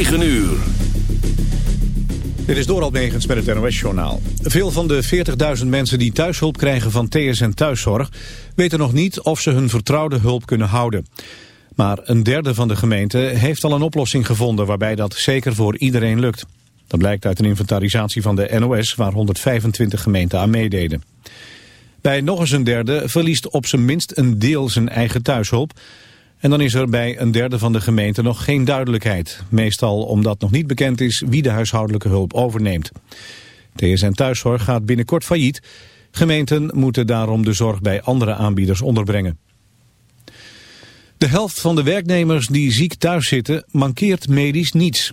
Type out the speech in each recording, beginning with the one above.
9 uur. Dit is Doral Negens met het NOS-journaal. Veel van de 40.000 mensen die thuishulp krijgen van TSN Thuiszorg... weten nog niet of ze hun vertrouwde hulp kunnen houden. Maar een derde van de gemeente heeft al een oplossing gevonden... waarbij dat zeker voor iedereen lukt. Dat blijkt uit een inventarisatie van de NOS... waar 125 gemeenten aan meededen. Bij nog eens een derde verliest op zijn minst een deel zijn eigen thuishulp... En dan is er bij een derde van de gemeente nog geen duidelijkheid. Meestal omdat nog niet bekend is wie de huishoudelijke hulp overneemt. TSN Thuiszorg gaat binnenkort failliet. Gemeenten moeten daarom de zorg bij andere aanbieders onderbrengen. De helft van de werknemers die ziek thuis zitten mankeert medisch niets.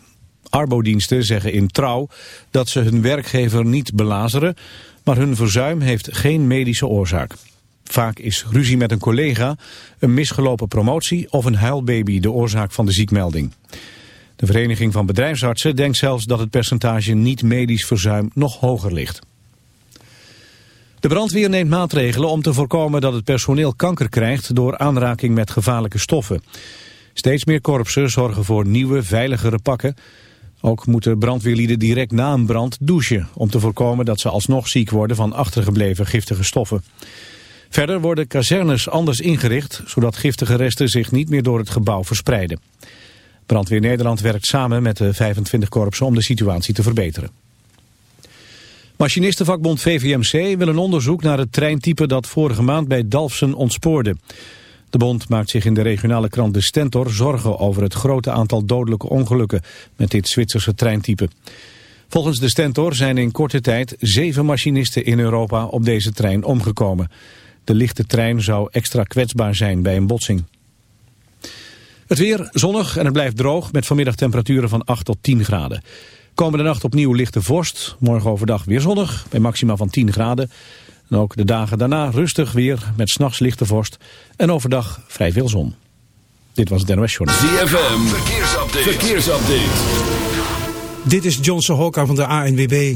Arbodiensten zeggen in trouw dat ze hun werkgever niet belazeren, maar hun verzuim heeft geen medische oorzaak. Vaak is ruzie met een collega, een misgelopen promotie of een huilbaby de oorzaak van de ziekmelding. De Vereniging van Bedrijfsartsen denkt zelfs dat het percentage niet-medisch verzuim nog hoger ligt. De brandweer neemt maatregelen om te voorkomen dat het personeel kanker krijgt door aanraking met gevaarlijke stoffen. Steeds meer korpsen zorgen voor nieuwe, veiligere pakken. Ook moeten brandweerlieden direct na een brand douchen om te voorkomen dat ze alsnog ziek worden van achtergebleven giftige stoffen. Verder worden kazernes anders ingericht, zodat giftige resten zich niet meer door het gebouw verspreiden. Brandweer Nederland werkt samen met de 25 korpsen om de situatie te verbeteren. Machinistenvakbond VVMC wil een onderzoek naar het treintype dat vorige maand bij Dalfsen ontspoorde. De bond maakt zich in de regionale krant De Stentor zorgen over het grote aantal dodelijke ongelukken met dit Zwitserse treintype. Volgens De Stentor zijn in korte tijd zeven machinisten in Europa op deze trein omgekomen. De lichte trein zou extra kwetsbaar zijn bij een botsing. Het weer zonnig en het blijft droog met vanmiddag temperaturen van 8 tot 10 graden. Komende nacht opnieuw lichte vorst. Morgen overdag weer zonnig bij maxima van 10 graden. En ook de dagen daarna rustig weer met s'nachts lichte vorst. En overdag vrij veel zon. Dit was het NOS Journal. ZFM, verkeersupdate. verkeersupdate. Dit is Johnson Hokka van de ANWB.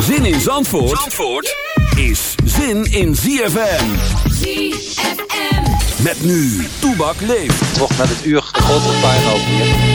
Zin in Zandvoort, Zandvoort is zin in ZFM. ZFM. Met nu, Toebak leeft. Toch met het uur de puinhoop hier.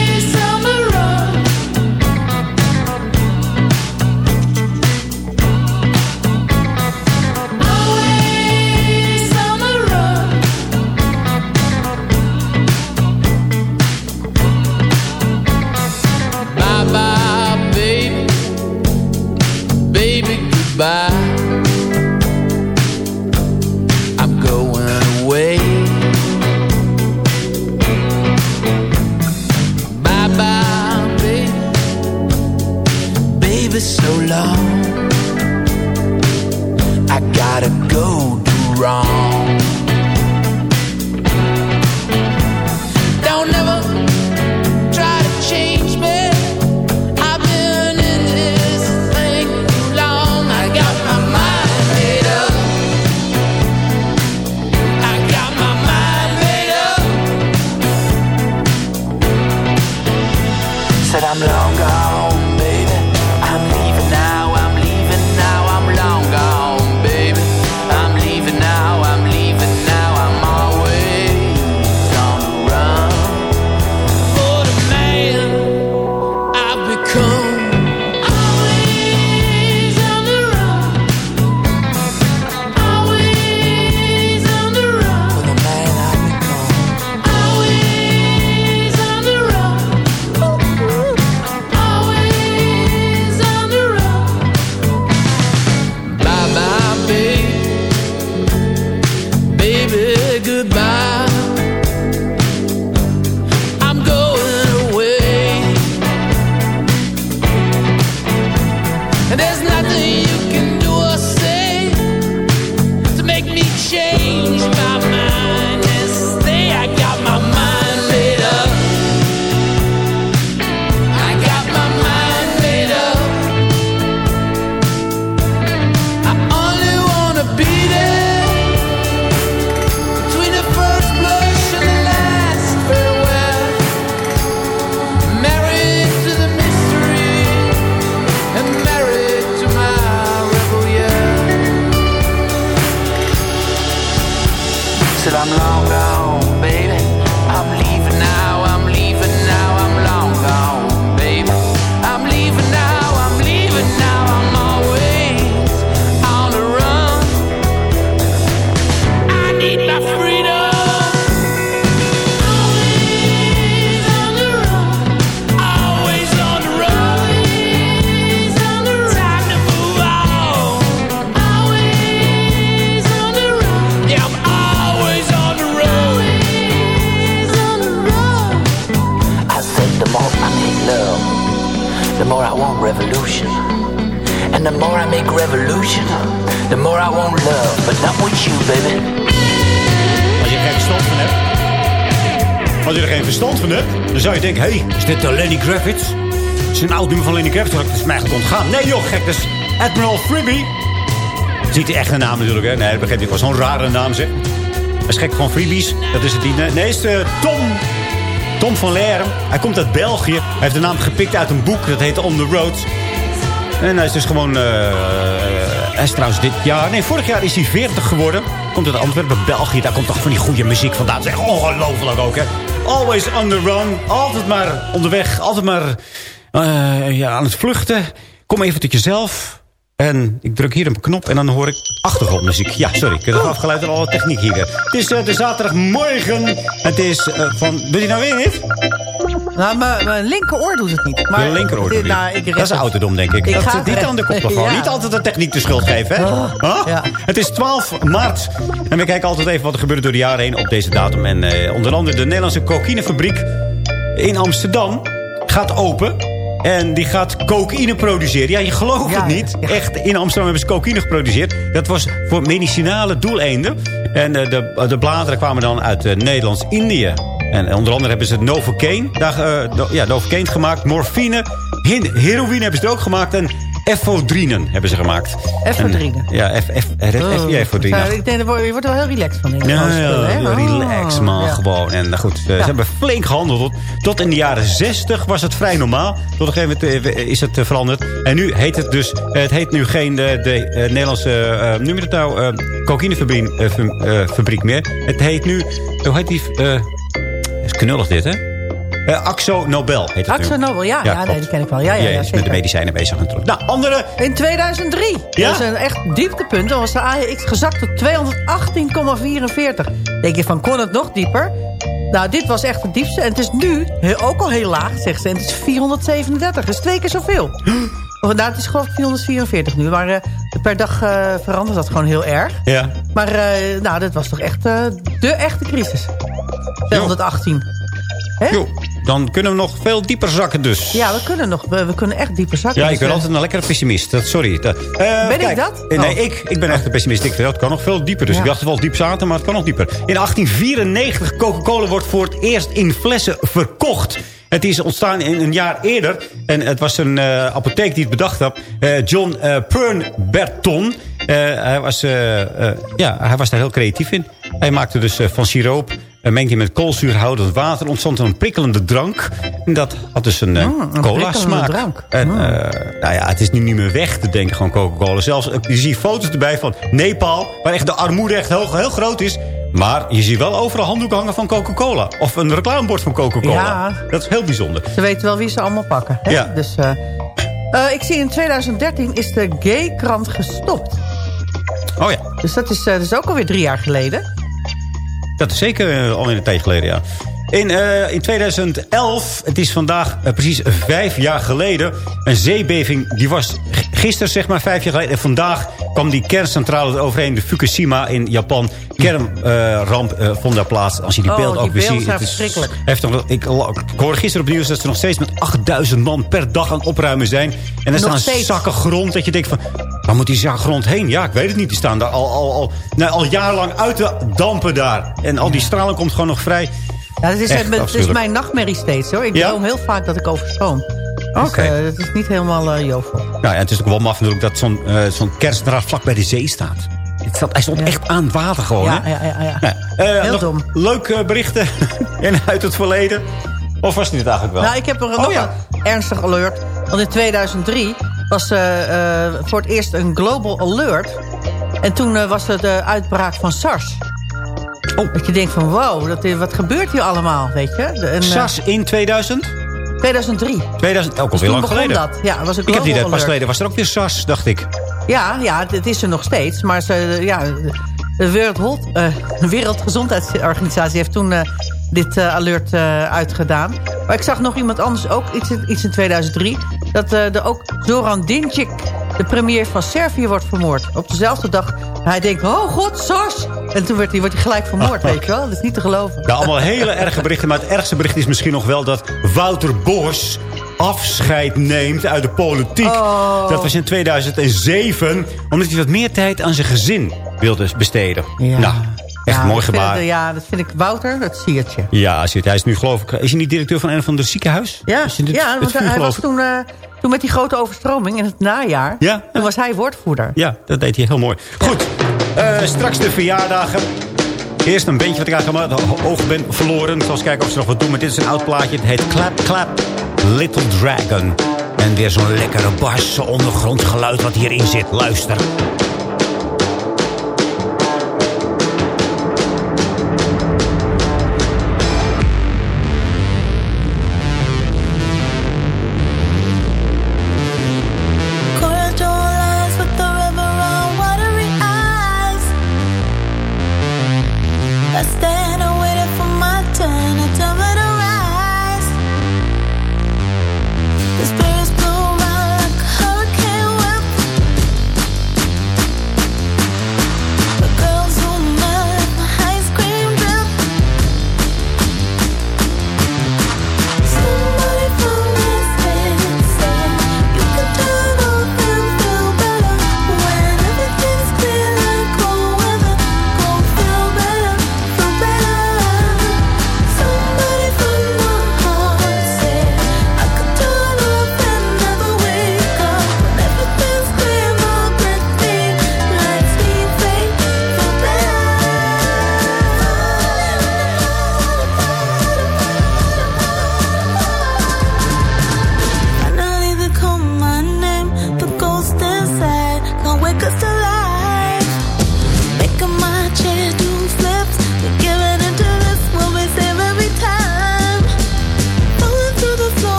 Is dit uh, Lenny Kravitz? Het is een oud nummer van Lenny Kravitz. Dat is mij eigenlijk ontgaan. Nee joh, gek, dat is Admiral Freebie. Is niet de echte naam natuurlijk, hè. Nee, dat begrijp ik wel. Zo'n rare naam, zeg. Dat is gek van Freebies. Dat is het niet. Nee, is uh, Tom... Tom van Lerm. Hij komt uit België. Hij heeft de naam gepikt uit een boek. Dat heet On The Road. En hij is dus gewoon... eh, hij is trouwens dit jaar... Nee, vorig jaar is hij 40 geworden. Komt uit Antwerpen, België. Daar komt toch van die goede muziek vandaan. Dat is echt ongelooflijk ook, hè. Always on the run. Altijd maar onderweg. Altijd maar eh, ja, aan het vluchten. Kom even tot jezelf. En ik druk hier een knop en dan hoor ik achtergrondmuziek. Ja, sorry, ik heb afgeleid door alle techniek hier. Het is eh, de zaterdagmorgen. Het is eh, van... Doe je nou weer niet? Nou, mijn mijn linkeroor doet het niet. Maar de linkeroor. dit- doe je. nou, dat is ouderdom, denk ik. Ik dat zit niet het aan de koptelefoon. Ja. Niet altijd de techniek de schuld geven, hè? Huh? ja. Het is 12 maart. En we kijken altijd even wat er gebeurt door de jaren heen op deze datum. En eh, onder andere de Nederlandse cocaïnefabriek in Amsterdam gaat open. En die gaat cocaïne produceren. Ja, je gelooft Ja, het niet. ja. Echt, in Amsterdam hebben ze cocaïne geproduceerd. Dat was voor medicinale doeleinden. En eh, de, de bladeren kwamen dan uit eh, Nederlands-Indië. En onder andere hebben ze Novocaine, daar, eh, ja, Novocaine gemaakt. Morfine, hin- heroïne hebben ze er ook gemaakt. En efodrinen hebben ze gemaakt. Efodrine. En, Ja, F, F, F, ja, efodrine. Ja, ik denk, je wordt er wel heel relaxed van. Ja, spullen, relax Oh, man, ja. gewoon. En nou goed, ze hebben flink gehandeld. Tot, tot in de jaren 60 was het vrij normaal. Tot op een gegeven moment eh, is het eh, veranderd. En nu heet het dus, eh, het heet nu geen de, de eh, Nederlandse, eh noem je het nou, eh cocaïnefabriek eh, eh, meer. Het heet nu, hoe heet die, eh is knullig dit hè? Eh, Axo Nobel heet het Axo. Nobel, ja, ja, nee, die ken ik wel. Ja, ja, ja, is met de medicijnen bezig natuurlijk. Nou, andere... In 2003. Ja? Dat is een echt dieptepunt. Dan was de AEX gezakt tot 218,44. Denk je van, kon het nog dieper? Nou, dit was echt het diepste. En het is nu heel- ook al heel laag, zegt ze. En het is 437. Dus twee keer zoveel. Of, nou, het is geloof ik 444 nu. Maar eh, per dag eh, verandert dat gewoon heel erg. Ja. Maar eh, nou, dat was toch echt eh, de echte crisis. 218. Hè? Jo, dan kunnen we nog veel dieper zakken dus. Ja, we kunnen, nog, we, we kunnen echt dieper zakken. Ja, Dus, ik ben eh, altijd een lekkere pessimist. Dat, sorry. Dat, eh, Ben ik dat? eh, Nee, Oh. ik, ik ben echt een pessimist. Ik vind dat kan nog veel dieper. Dus Ja. ik dacht het wel diep zaten, maar het kan nog dieper. In 1894, Coca-Cola wordt voor het eerst in flessen verkocht. Het is ontstaan in een jaar eerder. En het was een eh, apotheek die het bedacht had. Eh, John eh Pernberton. Eh, hij, was, eh, eh, ja, hij was daar heel creatief in. Hij maakte dus eh, van siroop Een mengje met koolzuurhoudend water ontstond een prikkelende drank. En dat had dus een, eh, Mm, een cola smaak. drank. En Mm. eh, nou ja, het is nu niet meer weg te denken, gewoon Coca-Cola. Zelfs, eh, je ziet foto's erbij van Nepal, waar echt de armoede echt heel, heel groot is. Maar je ziet wel overal handdoeken hangen van Coca-Cola. Of een reclamebord van Coca-Cola. Ja. Dat is heel bijzonder. Ze weten wel wie ze allemaal pakken. Hè? Ja. Dus, ik zie in 2013 is de gay-krant gestopt. Oh ja, Dus dat is, dat is ook alweer drie jaar geleden. Dat is zeker uh, al in een tijd geleden, ja. In, eh, in 2011, het is vandaag eh, precies vijf jaar geleden... een zeebeving, die was gisteren zeg maar vijf jaar geleden... en vandaag kwam die kerncentrale eroverheen, de Fukushima in Japan. Kernramp eh, vond daar plaats. Als je die Oh, beelden ook weer ziet. het is verschrikkelijk. Ik, ik hoorde gisteren op nieuws dat ze nog steeds met 8000 man per dag aan het opruimen zijn. En er Nog staan steeds. zakken grond dat je denkt van... Waar moet die zak grond heen? Ja, ik weet het niet. Die staan daar al, al, al, nou, al jarenlang uit te dampen daar. En al die straling komt gewoon nog vrij. Ja, dat is, Echt het, het is mijn nachtmerrie steeds hoor. Ik Ja? droom heel vaak dat ik overstroom. Dus, Oké. eh, dat is niet helemaal eh jovel. Nou ja, het is ook wel maf natuurlijk dat zo'n eh zo'n kerncentrale vlak bij de zee staat. Het staat, hij stond Ja. echt aan het water gewoon, Ja, hè? ja, ja. ja. Nou, Heel dom. Leuke berichten en uit het verleden. Of was het eigenlijk wel? Nou, ik heb er Oh, nog ja. een ernstig alert. Want in 2003 was voor het eerst een global alert. En toen was er de uitbraak van SARS. Oh. Dat je denkt van, wow, dat, wat gebeurt hier allemaal, weet je? En, eh, SARS in 2000? 2003. 2000, ook alweer toen lang begon geleden. dat. Ja, was een Ik heb die net pas geleden. Was er ook weer SARS, dacht ik. Ja, ja, het is er nog steeds. Maar ze, ja, de Wereld, eh, Wereldgezondheidsorganisatie heeft toen eh, dit eh, alert eh, uitgedaan. Maar ik zag nog iemand anders, ook iets, in- iets in 2003... dat eh er ook Zoran Dinčić, de premier van Servië, wordt vermoord. Op dezelfde dag. Hij denkt, oh god, SARS! En toen werd hij, wordt hij gelijk vermoord, weet je wel. Dat is niet te geloven. Ja, allemaal hele erge berichten. Maar het ergste bericht is misschien nog wel dat Wouter Bos afscheid neemt uit de politiek. Oh. Dat was in 2007. Omdat hij wat meer tijd aan zijn gezin wilde besteden. Ja. Nou, echt Ja, mooi gebaar. ja, dat vind ik Wouter, dat siertje. Ja, het- hij is nu geloof ik... Is hij niet directeur van een van de ziekenhuis? Ja, dit- ja want hij was toen, eh, toen met die grote overstroming in het najaar. Ja. Toen was hij woordvoerder. Ja, dat deed hij heel mooi. Goed, eh, straks de verjaardagen. Eerst een beentje wat ik eigenlijk aan mijn ogen ben verloren. Ik zal eens kijken of ze nog wat doen. Maar dit is een oud plaatje. Het heet Clap Clap Little Dragon. En weer zo'n lekkere bas ondergrondgeluid wat hierin zit. Luister.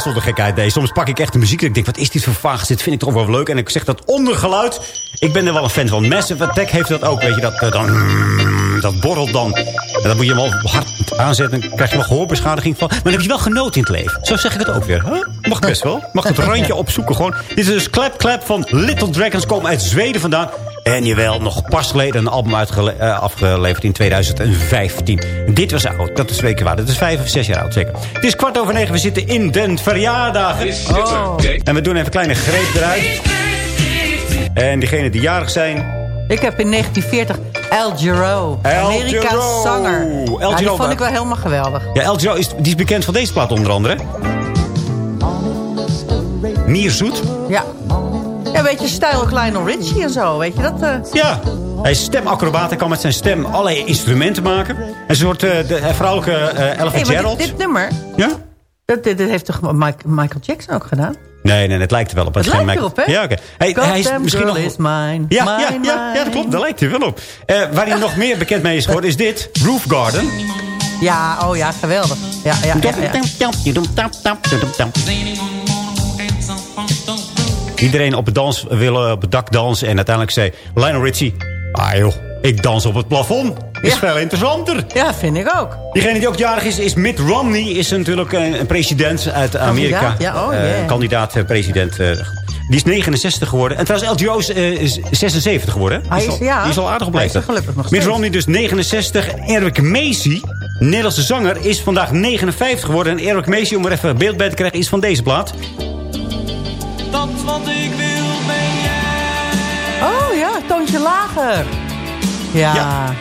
Zonder gekheid. Soms pak ik echt de muziek en ik denk, wat is dit voor vaag? Dit vind ik toch wel leuk. En ik zeg dat ondergeluid. Ik ben er wel een fan van. Massive Attack heeft dat ook, weet je. Dat, eh, dan, mm, dat borrelt dan. En dan moet je hem wel hard aanzetten. Dan krijg je wel gehoorbeschadiging van. Maar dan heb je wel genoten in het leven. Zo zeg ik het ook weer. Huh? Mag best wel. Mag het randje opzoeken gewoon. Dit is dus Clap Clap van Little Dragons. Komen uit Zweden vandaan. En jawel, nog pas geleden een album eh, afgeleverd in 2015. Dit was oud, dat is twee keer waar. Dat is vijf of zes jaar oud, zeker. Het is kwart over negen, we zitten in den verjaardag. Oh. En we doen even een kleine greep eruit. En diegenen die jarig zijn... Ik heb in 1940 El Giro. Amerika's zanger. El Ja, die Giro, vond waar- ik wel helemaal geweldig. Ja, El Giro is, die is bekend van deze plaat onder andere. Mier Zoet. Ja. Ja, weet je, stijl Lionel Richie en zo, weet je dat? eh? Ja. Hij is stemacrobaat. Hij kan met zijn stem allerlei instrumenten maken. Een soort uh, de eh, vrouwelijke uh, Ella Hey, Fitzgerald. dit, dit nummer, Ja? dat, dit, dit heeft toch Michael Jackson ook gedaan? Nee, nee, het lijkt er wel op. Het geen lijkt Michael- erop, hè? Ja, oké. Hij, hij is misschien nog... is mine, Ja, mine, ja, ja, ja, dat klopt. Daar lijkt hij wel op. Eh, waar hij nog meer bekend mee is geworden is dit. Roof Garden. Ja, oh ja, geweldig. Ja, ja, ja, ja. Iedereen op het, dans, wil op het dak dansen. En uiteindelijk zei Lionel Richie... Ah joh, ik dans op het plafond. Is Ja. veel interessanter. Ja, vind ik ook. Diegene die ook jarig is, is Mitt Romney. Is natuurlijk een, een president uit Amerika. Kandidaat? Ja, oh, Eh, yeah. kandidaat eh, president. eh, die is 69 geworden. En trouwens, LGO is, eh, is 76 geworden. Hij Die is- al, ja. die is al aardig op leeftijd. Mitt. Romney dus 69. Eric Macy, Nederlandse zanger, is vandaag 59 geworden. En Eric Macy, om er even beeld bij te krijgen, is van deze plaat. Wat ik wil ben jij. Oh ja, toontje lager. Ja. Ja.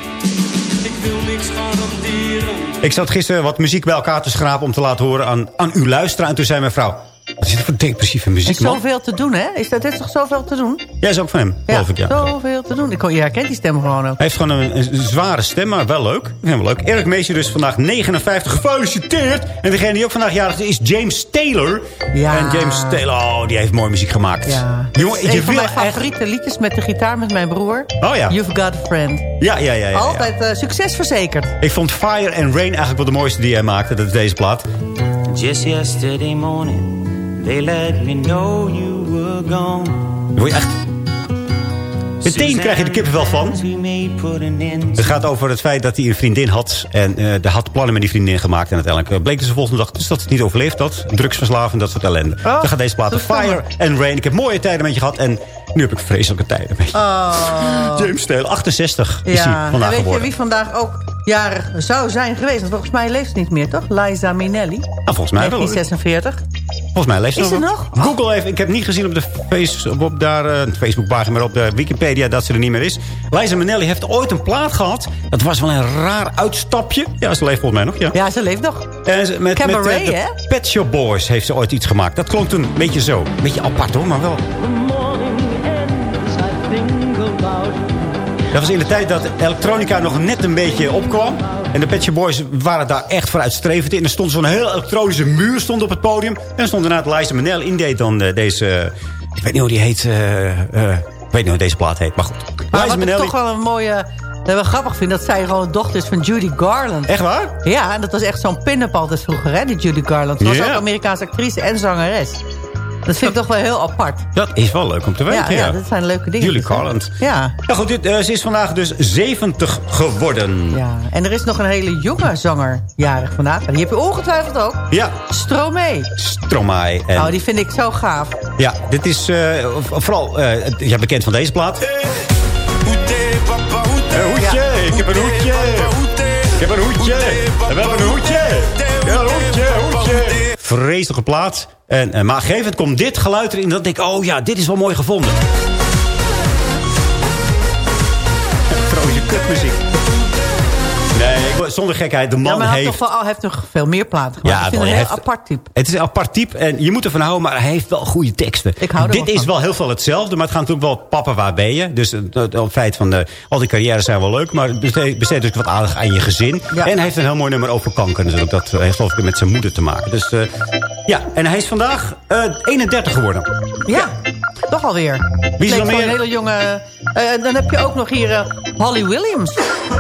Ik wil niks garanderen. Ik zat gisteren wat muziek bij elkaar te schrapen om te laten horen aan, aan uw luisteraar. En toen zei mijn vrouw, is dit voor depressieve Er muziek, is man? zoveel te doen, hè? Is dat, dit is toch zoveel te doen? Jij is ook van hem, geloof ik, ja. zoveel te doen. Ik, je herkent die stem gewoon ook. Hij heeft gewoon een, een zware stem, maar wel leuk. Ik vind hem wel leuk. Eric Meester dus vandaag 59. Gefeliciteerd. En degene die ook vandaag jarig is, is James Taylor. Ja. En James Taylor, oh, die heeft mooie muziek gemaakt. Ja. Jongen, een je van wil mijn echt... favoriete liedjes met de gitaar met mijn broer. Oh ja. You've Got a Friend. Ja, ja, ja. ja, ja. Altijd eh, succes verzekerd. Ik vond Fire and Rain eigenlijk wel de mooiste die hij maakte. Dat is deze plaat. Just yesterday morning, they let me know you were gone. Word je echt... Meteen krijg je de kippenvel van. Het gaat over het feit dat hij een vriendin had. En eh hij had plannen met die vriendin gemaakt. En uiteindelijk eh, bleek dus de volgende dag dus dat het niet overleefd had. Drugsverslaving, dat soort ellende. Oh, Dan gaat deze plaat Fire and Rain. Ik heb mooie tijden met je gehad. En nu heb ik vreselijke tijden met je. Oh. James Taylor, 68 is hij Ja, en vandaag weet je wie vandaag ook jarig zou zijn geweest? Want volgens mij leeft ze niet meer, toch? Liza Minnelli. Nou, volgens mij wel. 1946. Volgens mij leeft Is ze er nog. nog? Google even. Ik heb niet gezien op de Facebook, op daar, eh, Facebookpagina, maar op de Wikipedia dat ze er niet meer is. Liza Minnelli heeft ooit een plaat gehad. Dat was wel een raar uitstapje. Ja, ze leeft volgens mij nog, ja. Ja, ze leeft nog. En ze- met, Cabaret, met eh, hè? Pet Shop Boys heeft ze ooit iets gemaakt. Dat klonk toen een beetje zo. Een beetje apart hoor, maar wel. Dat was in de tijd dat elektronica nog net een beetje opkwam. En de Pet Boys waren daar echt vooruitstrevend in. Er stond zo'n heel elektronische muur stond op het podium. En er stond inderdaad Liza Minnelli in. deed dan eh, deze... ik weet niet hoe die heet. eh, eh, ik weet niet hoe deze plaat heet, maar goed. Maar Liza wat ik Minnelli. toch wel een mooie... eh, wel grappig vind, dat zij gewoon dochter is van Judy Garland. Echt waar? Ja, en dat was echt zo'n pin-up altijd vroeger, hè, die Judy Garland. Ze was ook Amerikaanse actrice en zangeres. Dat vind ik toch wel heel apart. Dat is wel leuk om te weten, Ja, ja. ja, dat zijn leuke dingen. Julie Dus, hè. Garland. Ja. Nou goed, dit, eh, ze is vandaag dus 70 geworden. ja, en er is nog een hele jonge zanger jarig vandaag. En die heb je ongetwijfeld ook. Ja, Stromae. Stromae. En, Nou, die vind ik zo gaaf. Ja, dit is eh, vooral... eh ja, bekend van deze plaat. Een hoedje, ik heb een hoedje. Ik heb een hoedje. En wel een. Ja, hoedje. Vreselijke plaat. En, eh, maar gegeven komt dit geluid erin. Dat denk ik, oh ja, dit is wel mooi gevonden. Trouwens, kutmuziek. Nee, zonder gekheid. De Ja, man maar hij, heeft... toch wel, hij heeft nog veel meer platen gemaakt. Ja, ik vind wel, het een heel heeft- apart type. Het is een apart type en je moet ervan houden, maar hij heeft wel goede teksten. Ik hou er Dit wel is van. wel heel veel hetzelfde, maar het gaat natuurlijk wel papa, waar ben je? Dus het, het feit van, de, al die carrières zijn wel leuk, maar besteed, besteed dus wat aardig aan je gezin. Ja. En hij heeft een heel mooi nummer over kanker natuurlijk. Dat eh, heeft geloof ik met zijn moeder te maken. Dus eh, ja, en hij is vandaag eh, 31 geworden. Ja, toch alweer. Wie is er nog meer? Een hele jonge... eh, dan heb je ook nog hier eh, Holly Williams.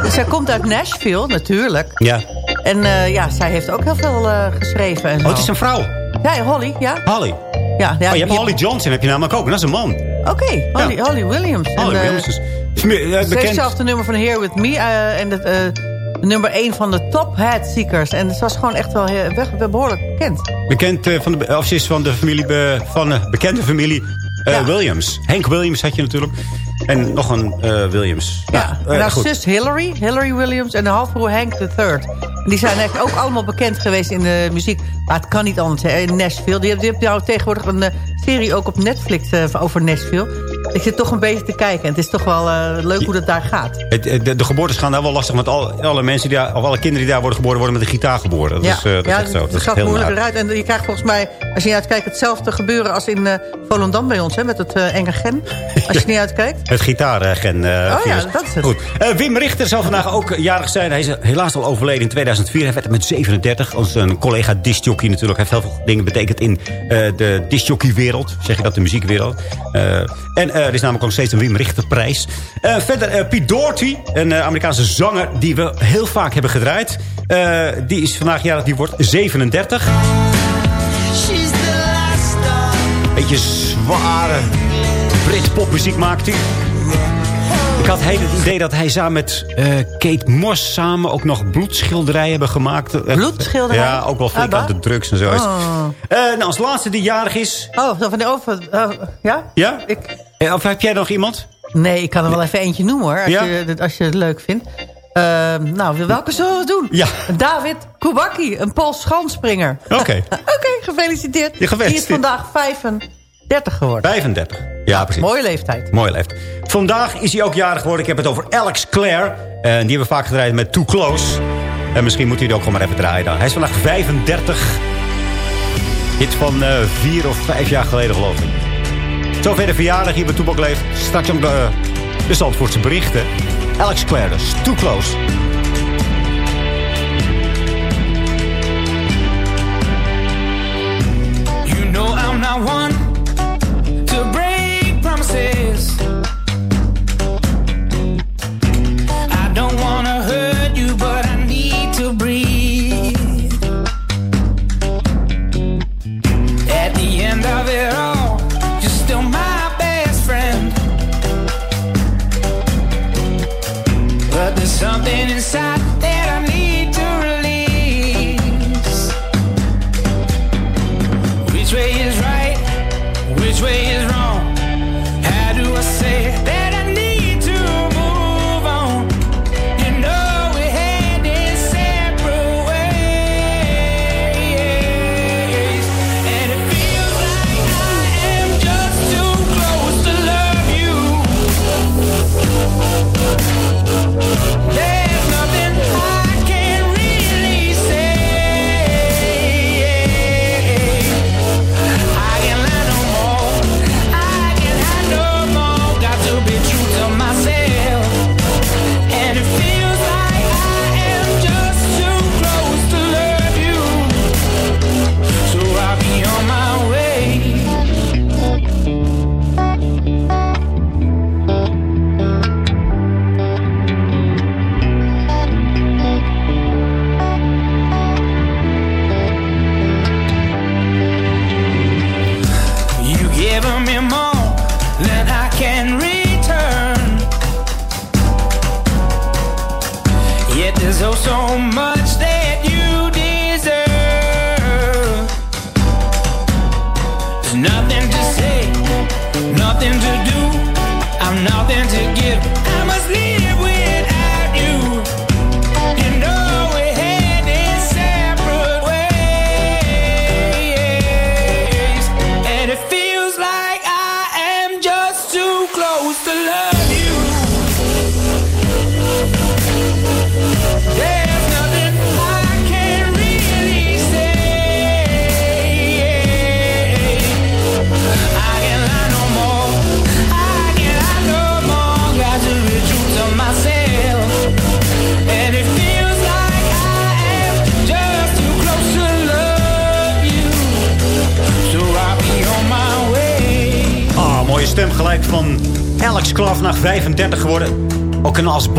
Zij komt uit Nashville, natuurlijk. Ja, En eh, ja, zij heeft ook heel veel eh, geschreven en zo. Oh, het is een vrouw. Ja, Holly, ja. Holly. ja, ja oh, je hebt Holly Johnson, heb je namelijk ook. Dat is een man. Oké, Holly, Ja. Holly Williams. En, Holly eh, Williams is eh, Ze heeft bekend. zelfs de nummer van Here With Me. en het, nummer 1 van de Top Hat Seekers. En ze was gewoon echt wel, heel, behoorlijk bekend. Bekend van de, of ze is van de familie, be- van de bekende familie Ja. Williams. Henk Williams had je natuurlijk. En nog een eh, Williams. Ja, Nou, en haar goed. zus Hillary, Hillary Williams en de halfbroer Hank III. Die zijn eigenlijk ook allemaal bekend geweest in de muziek. Maar het kan niet anders. Hè. In Nashville. Die, die hebben nou tegenwoordig een eh, serie ook op Netflix eh, over Nashville. Ik zit toch een beetje te kijken. En het is toch wel eh, leuk hoe dat daar gaat. Het, de, de geboortes gaan daar wel lastig. Want al, alle mensen die daar, of alle kinderen die daar worden geboren, worden met een gitaar geboren. Dat ja, is, eh, dat ja, is echt zo. Dat gaat moeilijker uit. En je krijgt volgens mij, als je niet uitkijkt, hetzelfde gebeuren als in eh Volendam bij ons. Hè, met het enge gen. Als je niet uitkijkt. Het gitaargen. Oh ja, dat is het. Goed. Wim Richter zal vandaag ook jarig zijn. Hij is helaas al overleden in 2004. Hij werd met 37. Als een collega discjockey natuurlijk. Hij heeft heel veel dingen betekend in de discjockeywereld. Zeg je dat, de muziekwereld. En er is namelijk nog steeds een Wim Richter prijs. Eh, verder eh, Pete Doherty. Een eh, Amerikaanse zanger die we heel vaak hebben gedraaid. Eh, die is vandaag jarig. Die wordt 37. She's the last star. Beetje zware Brit-popmuziek maakt hij. Ik had heel het idee dat hij samen met eh, Kate Moss samen ook nog bloedschilderijen hebben gemaakt. Eh, Bloedschilderijen? Ja, ook wel flink Abba? aan de drugs en zo. Oh. Eh, nou, als laatste die jarig is. Oh, zo van die over... eh, ja? Ja? Ik, Eh, Of heb jij nog iemand? nee, ik kan er wel even eentje noemen hoor. Als, Ja? je, als je het leuk vindt. Ehm, nou, welke zullen we doen? Ja. David Kubacki, een Pools schansspringer. Oké. Oké, gefeliciteerd. Ja, gefeliciteerd. Die is vandaag 35 geworden. 35. Ja, precies. Mooie leeftijd. Mooi leeft. Vandaag is hij ook jarig geworden. Ik heb het over Alex Clare. En die hebben we vaak gedraaid met Too Close. En misschien moet hij het ook gewoon maar even draaien dan. Hij is vandaag 35. Hit van eh, vier of vijf jaar geleden geloof ik. Zover de verjaardag hier bij Toebak leeft. Straks ook de, de Zandvoortse berichten. Alex Clare dus. Too Close. You know I'm not one to break promises. I don't wanna hurt you, but I need to breathe. At the end of it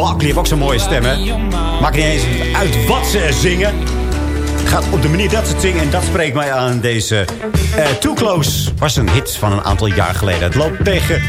Barkley heeft ook zo'n mooie stem, hè? Maakt niet eens uit wat ze zingen. Het gaat op de manier dat ze het zingen. En dat spreekt mij aan deze eh Too Close. Was een hit van een aantal jaar geleden. Het loopt tegen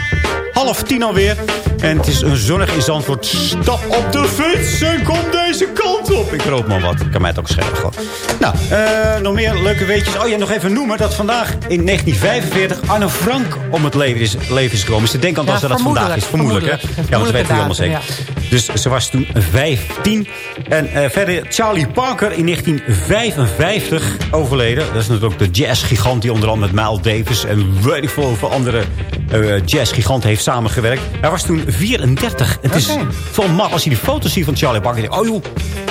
half tien alweer. En het is een zonnig in Zandvoort. Stap op de fiets en kom deze kant op. Ik roep maar wat. Kan mij het ook schelen. Gewoon. Nou, eh, nog meer leuke weetjes. Oh ja, nog even noemen dat vandaag in 1945 Anne Frank om het leven is, leven is gekomen. Ze denken al Ja, dat ze dat vandaag is. Vermoedelijk, hè? vermoedelijk. Ja, want dat weten we allemaal zeker. Dus ze was toen 15. En eh, verder Charlie Parker in 1955 overleden. Dat is natuurlijk de jazzgigant die onder andere met Miles Davis... en weet ik veel hoeveel andere eh jazzgiganten heeft samengewerkt. Hij was toen 34. Het is vol mat als je die foto's ziet van Charlie Parker. denk Oh joh,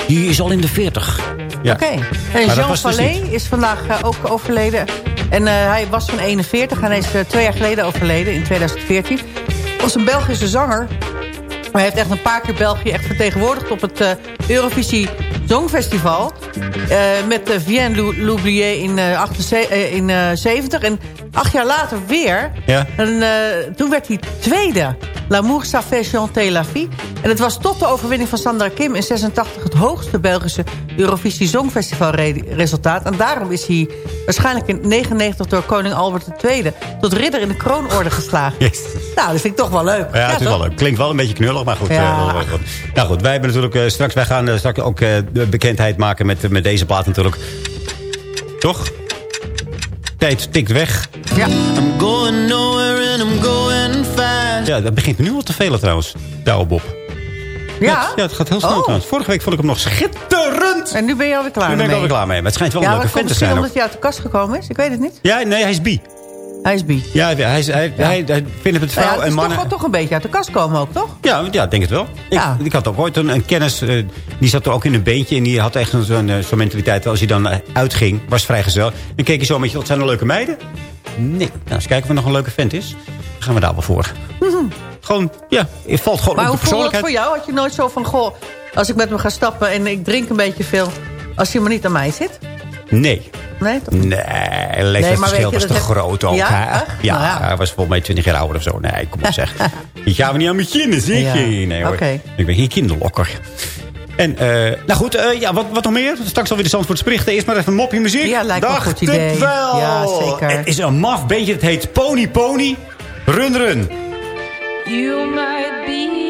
die is al in de 40. Ja. Oké. En Jean dus Fallet is vandaag eh, ook overleden. En hij was van 41 en hij is twee jaar geleden overleden, in 2014. Was een Belgische zanger. Hij heeft echt een paar keer België echt vertegenwoordigd op het eh, Eurovisie Songfestival. Eh, met uh, Vienne Lou- Loublier in, eh 78 eh, in eh, 70. En acht jaar later weer. Ja. En eh, toen werd hij tweede. L'amour ça fait chanter la vie. En het was tot de overwinning van Sandra Kim in 86 het hoogste Belgische Eurovisie Songfestival re- resultaat. En daarom is hij waarschijnlijk in 99 door koning Albert II tot ridder in de kroonorde geslagen. Yes. Nou, dat vind ik toch wel leuk. Ja, het is wel leuk. Klinkt wel een beetje knullig, maar goed. Ja. eh, nou goed, wij hebben natuurlijk eh, straks... Wij gaan eh, straks ook eh, de bekendheid maken met, met deze plaat natuurlijk. Toch? Tijd tikt weg. Ja. I'm going Ja, dat begint nu al te velen trouwens. Douwe Bob. Ja? Ja, het gaat heel snel Oh. trouwens. Vorige week vond ik hem nog schitterend. En nu ben je alweer klaar Nu ben ik alweer klaar mee. Maar het schijnt wel Ja, een leuke vent te zijn ook. omdat hij uit de kast gekomen is? Ik weet het niet. Ja, nee, hij is bi. Hij is bi. Ja, hij, is, hij, hij, hij vindt het Nou vrouw ja, het en mannen... toch, toch een beetje uit de kast komen ook, toch? Ja, ja, denk het wel. Ik, Ja. ik had ook ooit een, een kennis, eh, die zat er ook in een beentje... en die had echt een- zo'n zo'n mentaliteit. Als hij dan eh, uitging, was vrijgezel. Dan keek je zo met je, wat zijn er leuke meiden? Nee. Nou, eens kijken of er nog een leuke vent is. Gaan we daar wel voor. Gewoon, ja, het valt gewoon Maar op de hoe voelde het persoonlijkheid. voor jou? Had je nooit zo van, goh, als ik met hem ga stappen en ik drink een beetje veel... als hij maar niet aan mij zit? Nee. Nee, toch? Nee, het Nee, maar je, was dat te groot ook. Ja? hè? Echt? Ja, Nou ja. hij was volgens mij 20 jaar ouder of zo. Nee, kom op zeg. Je gaat me niet aan beginnen, zeg Ja. je. Nee hoor. Oké. Ik ben geen kinderlokker. En, eh, nou goed, eh, ja, wat, wat nog meer? Straks alweer de Zandvoorts berichten. Eerst maar even een mopje muziek. Ja, lijkt me een goed idee. het wel. Ja, zeker. Het is een maf beentje. Het heet Pony Pony. Run Run. You might be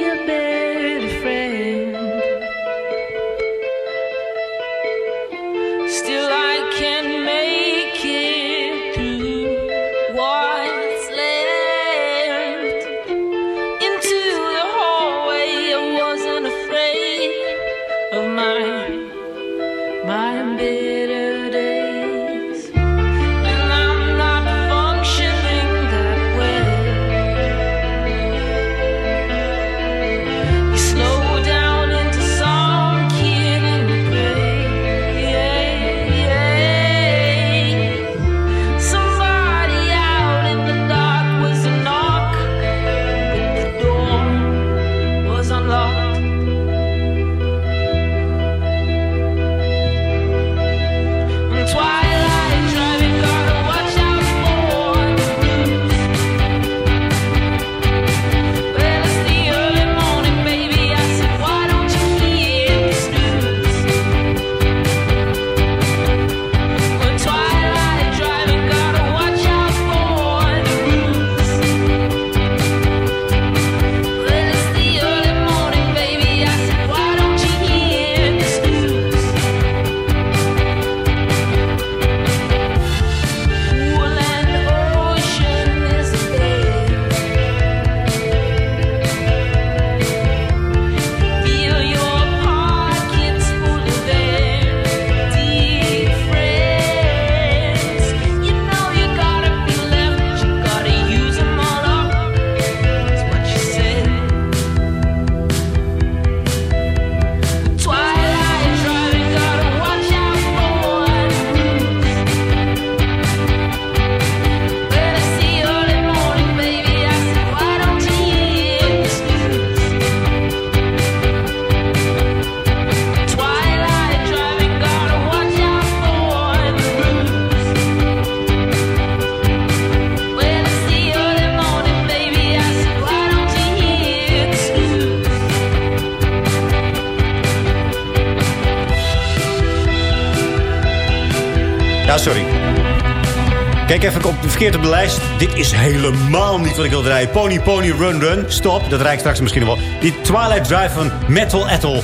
Dit is helemaal niet wat ik wil draaien. Pony Pony Run Run. Stop. Dat rijd ik straks misschien wel. Die Twilight Drive van Metal Ethel.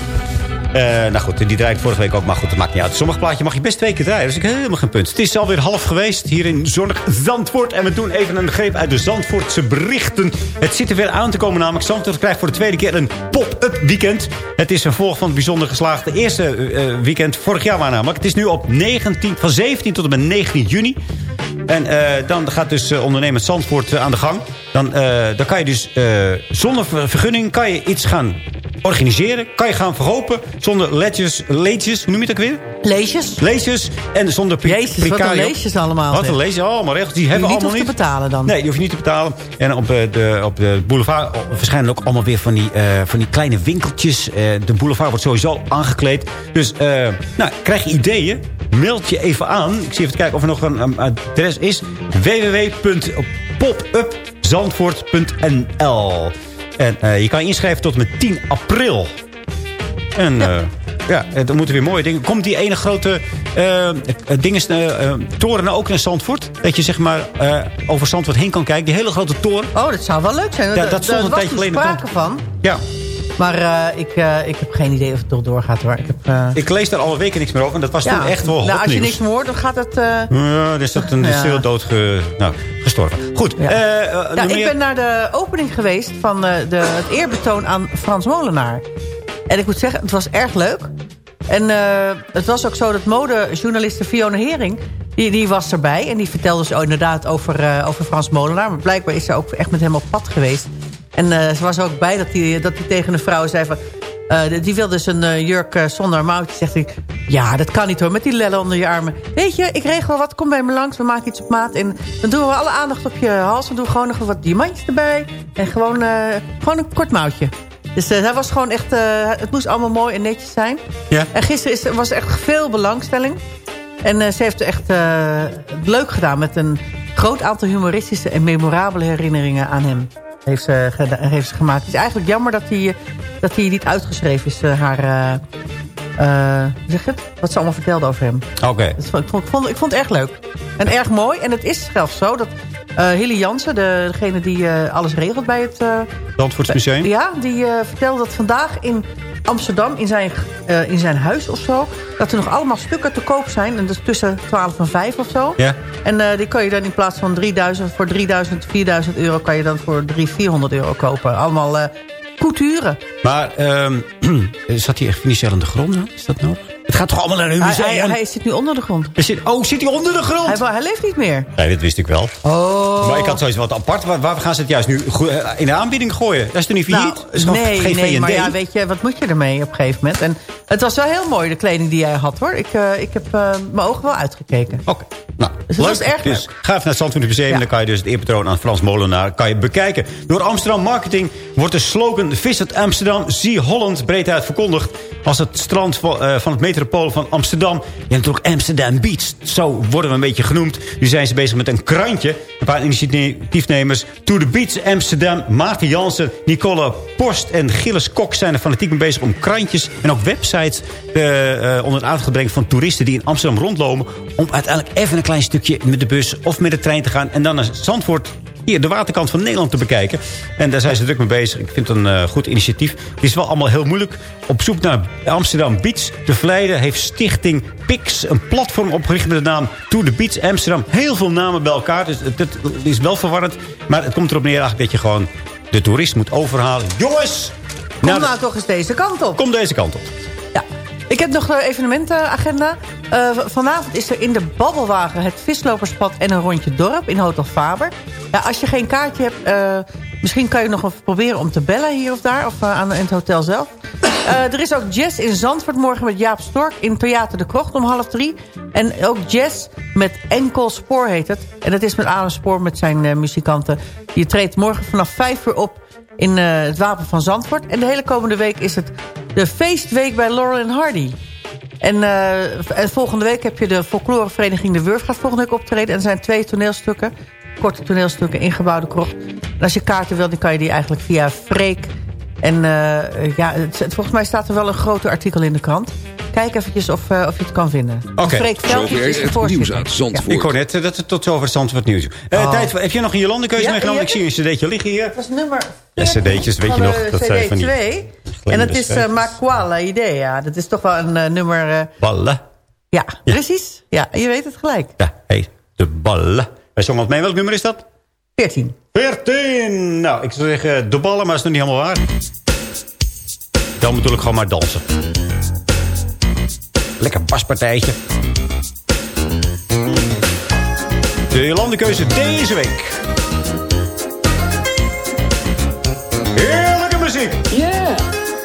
Eh, nou goed, die draaide ik vorige week ook. Maar goed, dat maakt niet uit. Sommige plaatje mag je best twee keer draaien. Dus ik heb helemaal geen punt. Het is alweer half geweest hier in Zandvoort. En we doen even een greep uit de Zandvoortse berichten. Het zit er weer aan te komen namelijk. Zandvoort krijgt voor de tweede keer een pop-up weekend. Het is een volg van het bijzonder geslaagde eerste eh, weekend. Vorig jaar waar namelijk. Het is nu op 19, van 17 tot en met 19 juni. En eh, dan gaat dus uh, ondernemend Zandvoort eh, aan de gang. Dan, eh, dan kan je dus eh, zonder ver- vergunning kan je iets gaan organiseren. Kan je gaan verhopen zonder leedjes, leedjes hoe noem je ook weer? Leesjes. Leesjes en zonder Jezus, wat een leesjes allemaal. Wat een leesjes, allemaal regels. Die hebben je we niet allemaal hoeft niet. te betalen dan. Nee, die hoef je niet te betalen. En op, eh, de, op de boulevard oh, verschijnen ook allemaal weer van die, eh, van die kleine winkeltjes. Eh, de boulevard wordt sowieso aangekleed. Dus eh, nou, krijg je ideeën? Meld je even aan. Ik zie even kijken of er nog een, een adres is. www.popupzandvoort.nl En eh, je kan je inschrijven tot en met 10 april. En ja, ja eh, dan moeten weer mooie dingen. Komt die ene grote eh eh, dinges, eh, eh, toren nou ook naar Zandvoort? Dat je zeg maar eh, over Zandvoort heen kan kijken. Die hele grote toren. Oh, dat zou wel leuk zijn. Ja, dat stond een tijdje geleden sprake van. Ja, Maar eh, ik, eh, ik heb geen idee of het nog doorgaat hoor. Ik heb, eh, ik lees daar alle weken niks meer over. En dat was toen echt wel nou, als je nieuws. niks meer hoort, dan gaat het... Ja, is dat een Ja. stil dood ge, nou, gestorven. Goed. Ja. ik ben naar de opening geweest van de, het eerbetoon aan Frans Molenaar. En ik moet zeggen, het was erg leuk. En het was ook zo dat modejournaliste Fiona Hering... Die, die was erbij en die vertelde dus ook inderdaad over, over Frans Molenaar. Maar blijkbaar is ze ook echt met hem op pad geweest. En eh, ze was ook bij dat hij dat die tegen een vrouw zei van... eh, die wilde dus een eh, jurk zonder mouwtje. Zegt hij, ja, dat kan niet hoor, met die lellen onder je armen. Weet je, ik regel wat, kom bij me langs, we maken iets op maat. En dan doen we alle aandacht op je hals. Dan doen we gewoon nog wat diamantjes erbij. En gewoon, gewoon een kort mouwtje. Dus hij was gewoon echt, het moest allemaal mooi en netjes zijn. Ja. En gisteren is, was echt veel belangstelling. En ze heeft echt eh, leuk gedaan met een groot aantal humoristische en memorabele herinneringen aan hem. Heeft ze, geda- heeft ze gemaakt. Het is eigenlijk jammer dat hij, eh, dat niet uitgeschreven is, eh, haar... eh, eh, zeg het? Wat ze allemaal vertelde over hem. Oké. Dus ik, vond, ik, vond, ik vond het erg leuk. En erg mooi. En het is zelfs zo dat eh Hilly Jansen, de, degene die eh, alles regelt bij het... eh, Zandvoorts Museum. ja, die eh, vertelde dat vandaag in Amsterdam, in zijn, eh, in zijn huis of zo... dat er nog allemaal stukken te koop zijn. En dat is tussen 12 en 5 of zo. Ja. En eh, die kan je dan in plaats van 3000, voor 3000, 4000 euro... kan je dan voor 300, 400 euro kopen. Allemaal eh couture. Maar ehm, zat hij echt financieel aan de grond dan? Is dat nodig? Het gaat toch allemaal naar een Hij, museum? hij, hij zit nu onder de grond. Zit, oh, zit hij onder de grond? Hij, hij leeft niet meer. Nee, dat wist ik wel. Oh. Maar ik had zoiets wat apart. Waar, waar gaan ze het juist nu eh, in de aanbieding gooien? Dat is toch niet failliet? Nou, is nee, geen nee, maar ja, weet je, wat moet je ermee op een gegeven moment? En het was wel heel mooi, de kleding die jij had, hoor. Ik, eh, ik heb eh, mijn ogen wel uitgekeken. Oké. Nou, Dus het was erg dus leuk. ga even naar het Zandvoort Museum. Ja. En dan kan je dus het eerpatroon aan Frans Molenaar kan je bekijken. Door Amsterdam Marketing wordt de slogan Visit Amsterdam, zie Holland breed uit verkondigd. Als het strand van, eh, van het metropool van Amsterdam. Je hebt ook Amsterdam Beach. Zo worden we een beetje genoemd. Nu zijn ze bezig met een krantje. Een paar initiatiefnemers. To the Beach Amsterdam. Maarten Jansen, Nicole Post en Gilles Kok zijn er fanatiek mee bezig om krantjes en ook websites eh, eh, onder het aandacht te brengen van toeristen die in Amsterdam rondlopen. Om uiteindelijk even een klein stukje met de bus of met de trein te gaan. En dan naar Zandvoort, hier de waterkant van Nederland te bekijken. En daar zijn ze druk mee bezig. Ik vind het een eh, goed initiatief. Het is wel allemaal heel moeilijk. Op zoek naar Amsterdam Beach te verleiden heeft Stichting Pix een platform opgericht met de naam To the Beach Amsterdam. Heel veel namen bij elkaar. Dus het, het is wel verwarrend. Maar het komt erop neer eigenlijk dat je gewoon de toerist moet overhalen. Jongens! Kom nou, nou toch eens deze kant op. Kom deze kant op. Ik heb nog de evenementenagenda. Eh, vanavond is er in de Babbelwagen het visloperspad en een rondje dorp in Hotel Faber. Als je geen kaartje hebt, eh, misschien kan je nog even proberen om te bellen hier of daar. Of eh, aan, het hotel zelf. Eh, er is ook jazz in Zandvoort morgen met Jaap Stork in Theater de Krocht om half drie. En ook jazz met Enkel Spoor heet het. En dat is met Adam Spoor met zijn eh, muzikanten. Die treedt morgen vanaf vijf uur op in eh, het Wapen van Zandvoort. En de hele komende week is het de feestweek bij Laurel en Hardy. En, eh, en volgende week heb je de folklorevereniging De Wurf gaat volgende week optreden. En er zijn twee toneelstukken, korte toneelstukken, ingebouwde krocht. En als je kaarten wil, dan kan je die eigenlijk via Freek. En eh, ja, het, volgens mij staat er wel een groter artikel in de krant. Kijk eventjes of, eh, of je het kan vinden. Oké. Freek Veldjes is de voorzitter. Ik hoor net eh, dat het tot zover Zandvoort nieuws. Eh Oh. tijd, voor- heb je nog een Jolandekeuze Ja, meegenomen? Ik zie een cd'tje liggen hier. Dat is nummer Ja, cd'tjes, weet je nog. Dat zijn CD van die 2. En het is uh, streepjes. Ma Quale Idea. Dat is toch wel een eh, nummer... eh, Ballen. ja, precies. Ja, je weet het gelijk. Ja, hey, de ballen. Wij zongen wat mee. Welk nummer is dat? 14. 14! Nou, ik zou zeggen de ballen, maar dat is nog niet helemaal waar. Dan natuurlijk gewoon maar dansen. Lekker baspartijtje. De Jolandekeuze deze week. Heerlijke muziek! Yeah!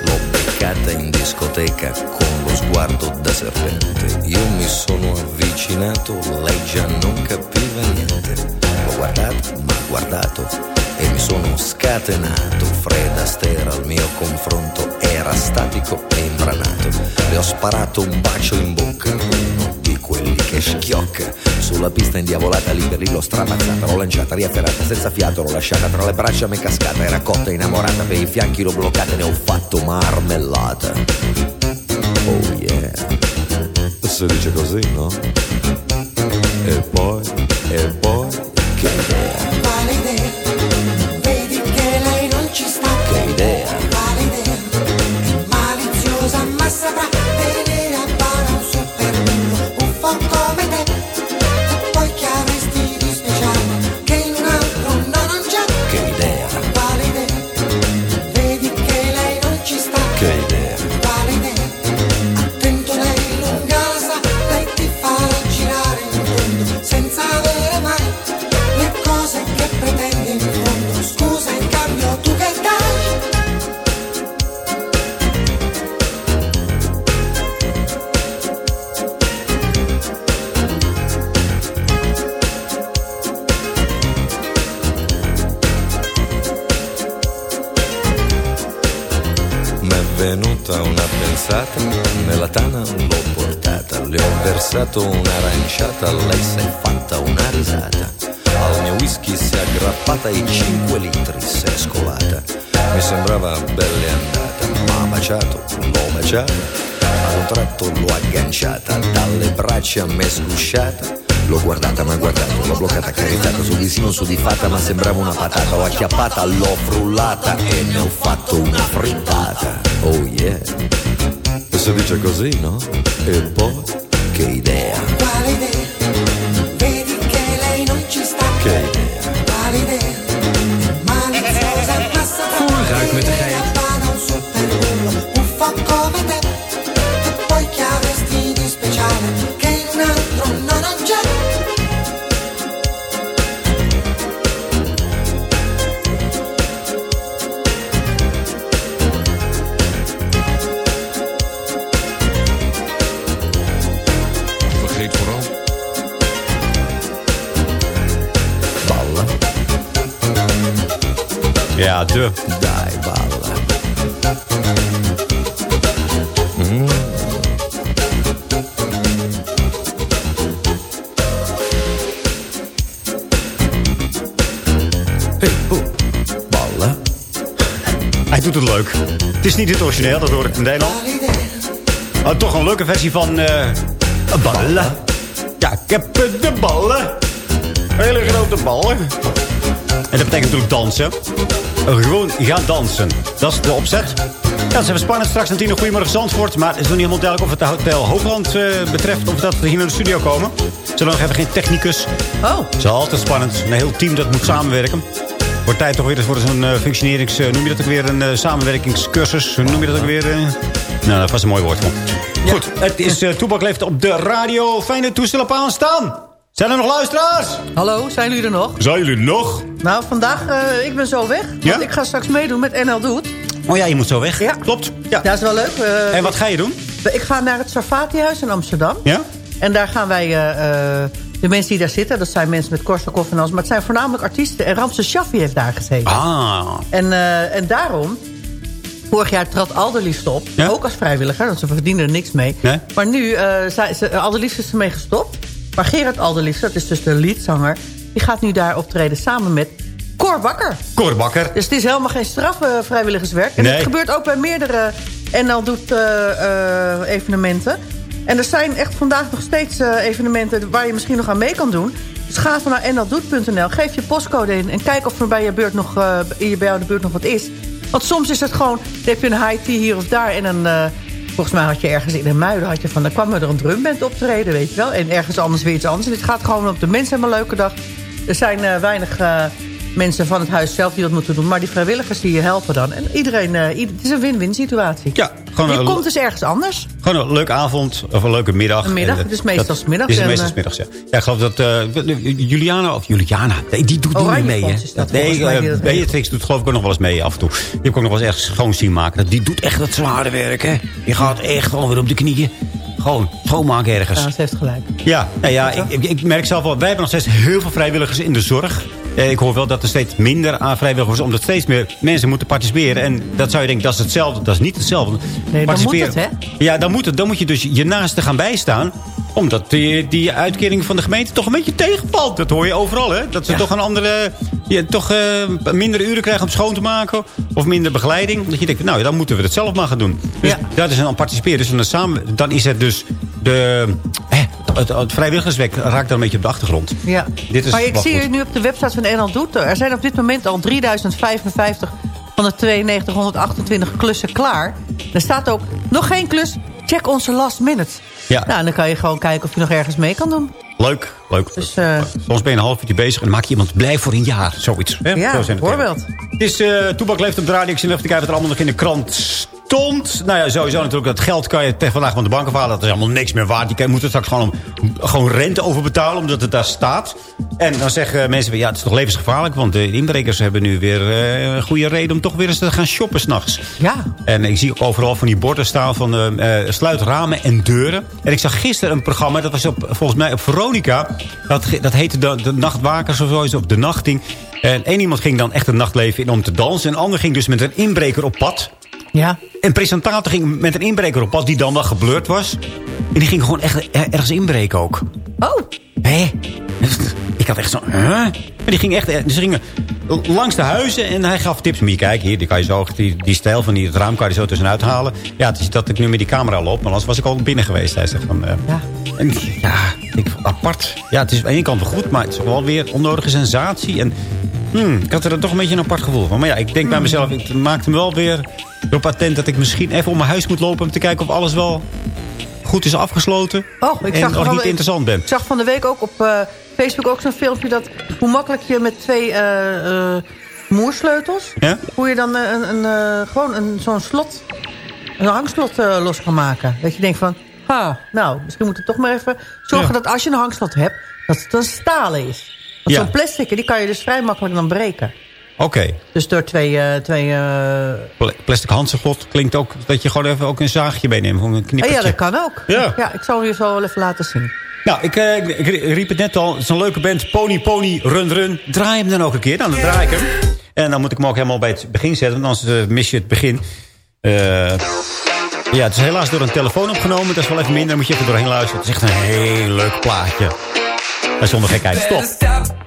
L'ho beccata in discoteca con lo sguardo da serpente. Io mi sono avvicinato, lei già non capiva niente. L'ho guardato, ma guardato e mi sono scatenato. Fred Astaire al mio confronto era statico e imbranato. Le ho sparato un bacio in bocca, di quelli che schiocca. Sulla pista indiavolata lì per lì l'ho stramazzata, l'ho lanciata, riafferrata, senza fiato, l'ho lasciata tra le braccia, è cascata, era cotta, innamorata, per i fianchi l'ho bloccata, ne ho fatto marmellata. Oh yeah. Si dice così, no? E poi, e poi, che versato un'aranciata, lei si è fatta una risata. Al mio whisky si è aggrappata e 5 litri si è scolata. Mi sembrava belle andata, ma baciato, l'ho baciata, ad un tratto l'ho agganciata, dalle braccia m'è sgusciata. L'ho guardata, ma guardato, l'ho bloccata, accarezzata, sul visino sudifata, ma sembrava una patata. L'ho acchiappata, l'ho frullata e ne ho fatto una frittata. Oh yeah. E si dice così, no? E poi, che idea, Quale idea? Doet het leuk. Het is niet het origineel, dat hoor ik meteen al. Maar toch een leuke versie van... eh ballen. Ja, ik heb eh, de ballen. Hele grote ballen. En dat betekent natuurlijk dansen. Eh, Gewoon gaan dansen. Dat is de opzet. Ja, ze hebben spannend straks een tien Goedemorgen Zandvoort. Maar het is nog niet helemaal duidelijk of het Hotel Hoogland betreft. Of dat hier naar de studio komen. Ze hebben nog even geen technicus. Oh, Het is altijd spannend. Een heel team dat moet samenwerken. Wordt tijd toch weer eens voor zo'n eh, functionerings... eh, noem je dat ook weer een eh, samenwerkingscursus? Noem je dat ook weer? Nou, dat was een mooi woord voor. Goed, het is uh, Toebak leeft op de radio. Fijne toestel op aanstaan. Zijn er nog luisteraars? hallo, zijn jullie er nog? Zijn jullie nog? Nou, vandaag, eh, ik ben zo weg. Want Ja? ik ga straks meedoen met NL Doet. Oh ja, je moet zo weg. Ja. Klopt. Ja. Ja, is wel leuk. Eh, En wat ga je doen? Ik ga naar het Sarfati-huis in Amsterdam. Ja? En daar gaan wij... eh, eh, de mensen die daar zitten, dat zijn mensen met Korsakoff en alles. Maar het zijn voornamelijk artiesten. En Ramses Shaffi heeft daar gezeten. Ah. En, eh, en daarom... Vorig jaar trad Alderliefst op. Ja? Ook als vrijwilliger, want ze verdienen er niks mee. Nee? Maar nu, uh, zijn ze, Alderliefst is ermee gestopt. Maar Gerard Alderliefst, dat is dus de leadzanger... die gaat nu daar optreden samen met Cor Bakker. Cor Bakker. Dus het is helemaal geen straf uh, vrijwilligerswerk. En Nee. het gebeurt ook bij meerdere NL doet eh, eh, evenementen. En er zijn echt vandaag nog steeds eh, evenementen waar je misschien nog aan mee kan doen. Dus ga even naar nldoet.nl, geef je postcode in... en kijk of er bij je buurt nog, eh, in je bij jou de buurt nog wat is. Want soms is het gewoon, dan heb je een high tea hier of daar... en dan, eh, volgens mij had je ergens in een muiden... Had je van, dan kwam er een drumband optreden, weet je wel. En ergens anders weer iets anders. En het gaat gewoon op de mensen hebben een leuke dag. Er zijn weinig mensen van het huis zelf die dat moeten doen... maar die vrijwilligers die je helpen dan. En iedereen, eh, ieder- het is een win-win situatie. Ja, gewoon je een- komt dus ergens anders. Gewoon een leuke avond of een leuke middag. Een middag, En, het is eh, meestal dat- middags Het is meestal eh, middags, ja. Ja, ik geloof dat eh, Juliana, of Juliana, nee, die doet niet Oranje mee. Hè? Dat nee, eh, die dat Beatrix doet geloof ik ook nog wel eens mee af en toe. Die heb ik ook nog wel eens echt schoon zien maken. Die doet echt het zware werk, hè. Die gaat echt gewoon weer op de knieën. Gewoon schoonmaken ergens. Ja, ze heeft gelijk. Ja, nou ja ik, ik merk zelf wel, wij hebben nog steeds heel veel vrijwilligers in de zorg. Eh, ik hoor wel dat er steeds minder aan vrijwilligers omdat steeds meer mensen moeten participeren. En dat zou je denken, dat is hetzelfde. Dat is niet hetzelfde. Nee, dan moet het, Ja, dan moet het. Dan moet je dus je naasten gaan bijstaan omdat die, die uitkering van de gemeente toch een beetje tegenvalt. Dat hoor je overal, hè? Dat ze toch een andere... Toch eh, minder uren krijgen om schoon te maken. Of minder begeleiding. Dat je denkt, nou, dan moeten we het zelf maar gaan doen. Dus dat is dan participeren. Dus dan, samen, dan is het dus de... eh, het, het vrijwilligerswerk raakt dan een beetje op de achtergrond. Ja. Dit is maar ik zie nu op de website van NL Doet... er zijn op dit moment al 3055 van de 9228 klussen klaar. Er staat ook nog geen klus. Check onze last minute. Ja. Nou, dan kan je gewoon kijken of je nog ergens mee kan doen. Leuk, leuk. Dus, eh, Soms ben je een half uurtje bezig en dan maak je iemand blij voor een jaar. Zoiets. Hè? Ja, Zo bijvoorbeeld. Het is uh, Toebak leeft op de radio. Ik zit even te kijken wat er allemaal nog in de krant stond. Nou ja, sowieso natuurlijk. Dat geld kan je tegen vandaag van de bank afhalen. Dat is helemaal niks meer waard. Je moet er straks gewoon, gewoon rente over betalen. Omdat het daar staat. En dan zeggen mensen weer, ja, het is toch levensgevaarlijk. Want de inbrekers hebben nu weer eh, een goede reden om toch weer eens te gaan shoppen s'nachts. Ja. En ik zie ook overal van die borden staan van eh, eh, sluit ramen en deuren. En ik zag gisteren een programma, dat was op, volgens mij op Veronica. Dat, dat heette de, de Nachtwakers of zoiets, of De Nachting. En één iemand ging dan echt het nachtleven in om te dansen. En een ander ging dus met een inbreker op pad. Ja. Een presentator ging met een inbreker op pad die dan wel geblurred was. En die ging gewoon echt er- ergens inbreken ook. Oh. Hé? Ik had echt zo... Huh? Maar die ging echt... Ze gingen langs de huizen en hij gaf tips. Je kijken, hier, die kan je zo... Die, die stijl van die, het raam kan je zo tussenuit halen. Ja, het is dat ik nu met die camera loop. Maar anders was ik al binnen geweest. Hij zegt van... eh, Ja. en ja, ik, apart. Ja, het is aan de ene kant wel goed, maar het is wel weer onnodige sensatie. En hmm, ik had er toch een beetje een apart gevoel van. Maar ja, ik denk bij mezelf, het maakt me wel weer op attent dat ik misschien even om mijn huis moet lopen... om te kijken of alles wel goed is afgesloten. Oh, ik en zag of van ik niet de- interessant ben. Ik zag van de week ook op eh, Facebook ook zo'n filmpje... dat hoe makkelijk je met twee eh, moersleutels... Ja? hoe je dan een, een, gewoon een, zo'n slot... een hangslot los kan maken. Dat je denkt van... Ha, nou, misschien moet ik toch maar even zorgen Ja. dat als je een hangslot hebt... dat het een stalen is. Want Ja. zo'n plastic, die kan je dus vrij makkelijk dan breken. Oké. Dus door twee... eh, twee eh, Pla- Plastic handsenglot klinkt ook dat je gewoon even ook een zaagje meeneemt. Een knippertje. ja, dat kan ook. Ja. ik zal je zo wel even laten zien. Nou, ik, eh, ik, riep het net al. Het is een leuke band. Pony Pony Run Run. Draai hem dan ook een keer. Nou, dan draai ik hem. En dan moet ik hem ook helemaal bij het begin zetten. Want anders mis je het begin. Ja, het is helaas door een telefoon opgenomen. Dat is wel even minder. Dan moet je even doorheen luisteren. Het is echt een heel leuk plaatje. Zonder gekheid. Stop.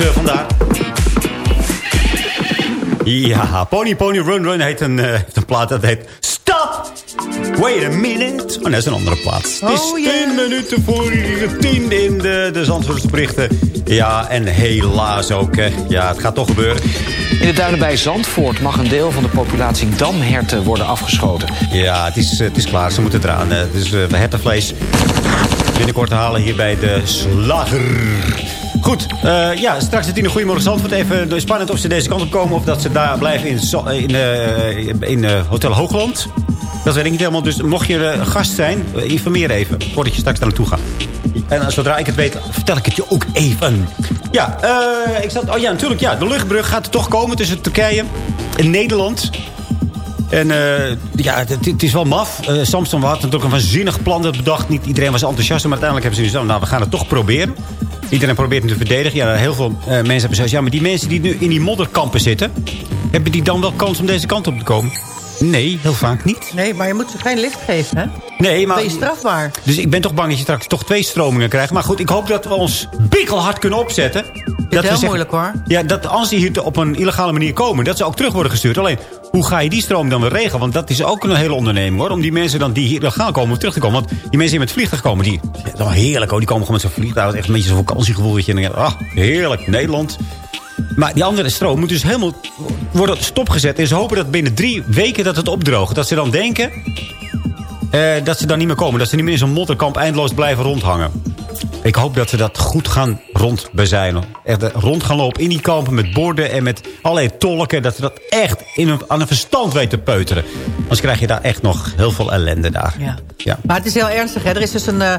Dus eh, vandaar. Ja, Pony Pony Run Run heet een, eh, heeft een plaat dat heet Stop! Wait a minute. Oh, dat is een andere plaat. het is Oh, yeah. 10 minuten voor 10 in de, de Zandvoortsberichten. Ja, en helaas ook. eh, ja, het gaat toch gebeuren. In de duinen bij Zandvoort mag een deel van de populatie damherten worden afgeschoten. Ja, het is, het is klaar. Ze moeten eraan. Het is uh, hertenvlees. Binnenkort halen hier bij de slager. Goed, eh, ja, straks het in een Goedemorgen Zandvoort. Even eh, spannend of ze deze kant op komen... of dat ze daar blijven in, in, eh, in eh, Hotel Hoogland. Dat weet ik niet helemaal. Dus mocht je gast zijn, informeer even... voordat je straks daar naartoe gaat. En zodra ik het weet, vertel ik het je ook even. Ja, ik zat, oh ja, natuurlijk. Ja, de luchtbrug gaat er toch komen tussen Turkije en Nederland. En ja, het, het is wel maf. Eh, Samsung had natuurlijk een waanzinnig plan dat bedacht. Niet iedereen was enthousiast, maar uiteindelijk hebben ze gezegd... nou, we gaan het toch proberen. Iedereen probeert het te verdedigen. Ja, heel veel eh, mensen hebben gezegd... ja, maar die mensen die nu in die modderkampen zitten... hebben die dan wel kans om deze kant op te komen? Nee, heel vaak niet. Nee, maar je moet ze geen licht geven, hè? Nee, maar... Ben je strafbaar. Dus ik ben toch bang dat je straks toch twee stromingen krijgt. Maar goed, ik hoop dat we ons bikkelhard kunnen opzetten. Dat heel we zeggen- moeilijk, hoor. Ja, dat als die hier op een illegale manier komen... dat ze ook terug worden gestuurd. Alleen, hoe ga je die stroom dan weer regelen? Want dat is ook een hele onderneming, hoor. Om die mensen dan die hier illegaal komen, terug te komen. Want die mensen die met vliegtuig komen, die... Wel heerlijk, hoor. Die komen gewoon met zo'n vliegtuig. Echt een beetje zo'n vakantiegevoel. Je denkt, ah, heerlijk, Nederland. Maar die andere stroom moet dus helemaal worden stopgezet. En ze hopen dat binnen drie weken dat het opdroogt. Dat ze dan denken eh, dat ze dan niet meer komen. Dat ze niet meer in zo'n modderkamp eindeloos blijven rondhangen. Ik hoop dat ze dat goed gaan rondbezuinen. Echt eh, rond gaan lopen in die kampen met borden en met allerlei tolken. Dat ze dat echt in een, aan een verstand weten te peuteren. Anders krijg je daar echt nog heel veel ellende daar. Ja. Ja. Maar het is heel ernstig. Hè? Er is dus een, eh,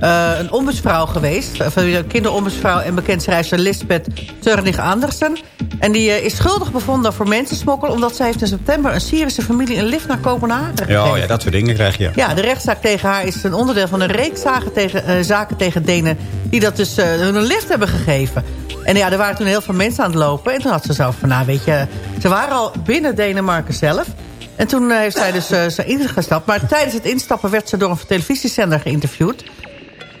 eh, een ombudsvrouw geweest. Een kinderombudsvrouw en bekend schrijfster Lisbeth Zurnig Andersen. En die eh, is schuldig bevonden voor mensensmokkel... omdat zij heeft in september een Syrische familie een lift naar Kopenhagen Ja, gegeven. oh ja, dat soort dingen krijg je. Ja, de rechtszaak tegen haar is een onderdeel van een reeks zaken tegen, eh, zaken tegen Die dat dus eh, hun een lift hebben gegeven. En ja, er waren toen heel veel mensen aan het lopen. En toen had ze zo van, nou weet je... ze waren al binnen Denemarken zelf. En toen eh, heeft zij dus ze ingestapt. Maar tijdens het instappen werd ze door een televisiezender geïnterviewd.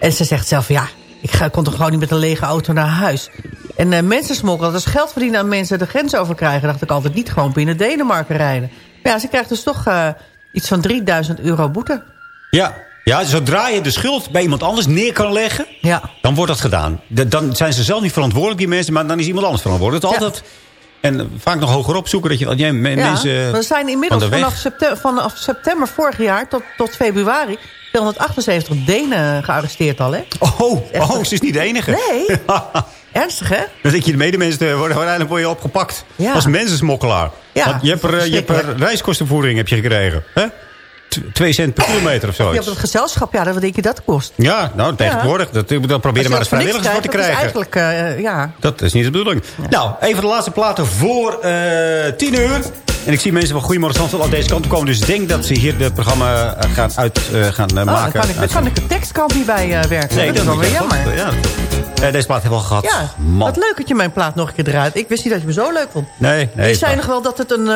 En ze zegt zelf, ja, ik ga, kon toch gewoon niet met een lege auto naar huis. En eh mensensmokkel, dat is geld verdienen aan mensen de grens over krijgen. dacht ik altijd niet gewoon binnen Denemarken rijden. Maar ja, ze krijgt dus toch iets van 3000 euro boete. Ja. Ja, zodra je de schuld bij iemand anders neer kan leggen... Ja. dan wordt dat gedaan. De- dan zijn ze zelf niet verantwoordelijk, die mensen... maar dan is iemand anders verantwoordelijk. Is altijd... En eh, vaak nog hoger opzoeken dat je... Want jij, me- Ja, mensen maar er zijn inmiddels van vanaf september, vanaf september vorig jaar tot, tot februari... 278 Denen gearresteerd al, hè? Oh, oh, ze is niet de enige. Nee. Ernstig, hè? Dan denk je, de medemensen worden uiteindelijk word je opgepakt. Ja. Als mensensmokkelaar. Ja, Want je hebt er, eh, je hebt er reiskostenvoering heb je gekregen. Hè? T- Twee cent per kilometer of Ja, zoiets. op het gezelschap, ja, wat denk je dat kost? Ja, nou, tegenwoordig. Dat, dat probeer je maar eens dat vrijwilligers voor te krijgen. Dat is eigenlijk, eh, ja... Dat is niet de bedoeling. Nou, even de laatste platen voor eh 10 uur. En ik zie mensen van Goedemorgen Zandvoort al deze kant komen. Dus ik denk dat ze hier het programma eh, gaan uit eh, gaan eh, Oh, dan maken. kan ik, dan kan ik de tekstkant niet bij werken. Nee, dat is wel weer jammer. Ja. Deze plaat hebben we al gehad. Ja, Man. wat leuk dat je mijn plaat nog een keer draait. Ik wist niet dat je me zo leuk vond. Nee, nee. ik zei nog wel dat het een,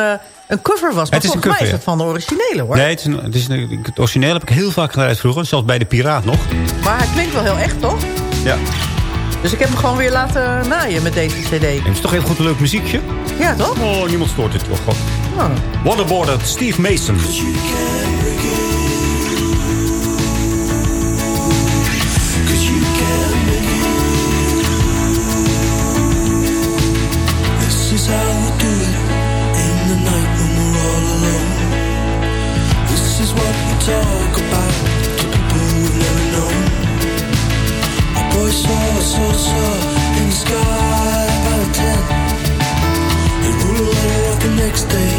een cover was. Maar Het is een volgens mij is ja. het van de originele, hoor. Nee, het, is een, het, is een, het origineel heb ik heel vaak gedraaid vroeger. Zelfs bij de Piraat nog. Maar hij klinkt wel heel echt, toch? Ja. Dus ik heb hem gewoon weer laten naaien met deze cd. Het is toch even goed een leuk muziekje? Ja, toch? Oh, niemand stoort het toch. Oh. Waterboarder, Steve Mason. This is how we do it in the night when we're all alone. This is what we talk about to people we've never known. A boy saw, saw, saw in the sky about ten. He wrote a letter off the next day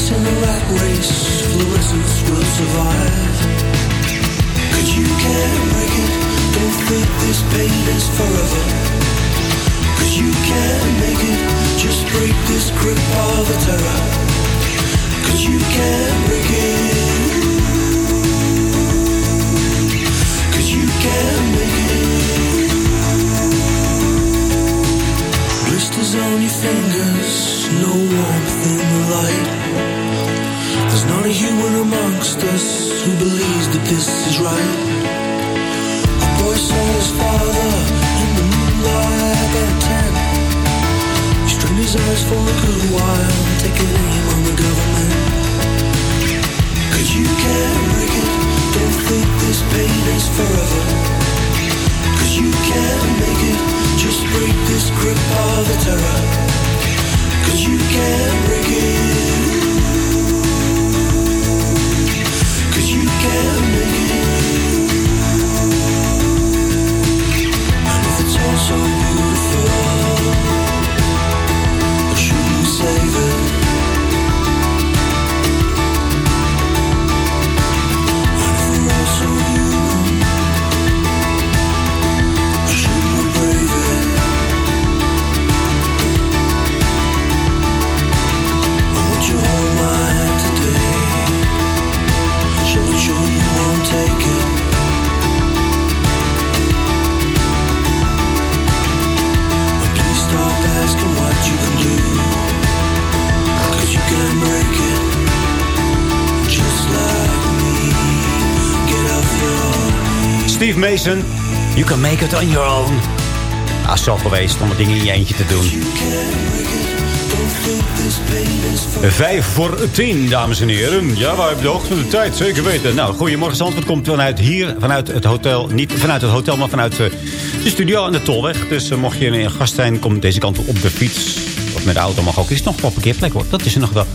us in the rat race, fluorescence will survive. Cause you can't break it, don't think this pain is forever. Cause you can't make it, just break this grip of the terror. Cause you can't break it. Cause you can't make it. Blisters on your fingers, no warmth in the light. Human amongst us who believes that this is right. A boy saw his father in the moonlight at ten. He strained his eyes for a good while, taking aim on the government. Cause you can't break it, don't think this pain is forever. Cause you can't make it, just break this grip of the terror. Cause you can't break it. So beautiful, should we save it? Steve Mason, you can make it on your own. Ah, zo geweest om het ding in je eentje te doen. Vijf voor tien, dames en heren. Ja, we hebben de hoogte van de tijd, zeker weten. Nou, goedemorgen, Zandvoort komt vanuit hier, vanuit het hotel. Niet vanuit het hotel, maar vanuit eh, de studio aan de Tolweg. Dus eh, mocht je een gast zijn, kom deze kant op de fiets. Of met de auto mag ook. Is nog wel parkeerplek, hoor. Dat is er nog wel.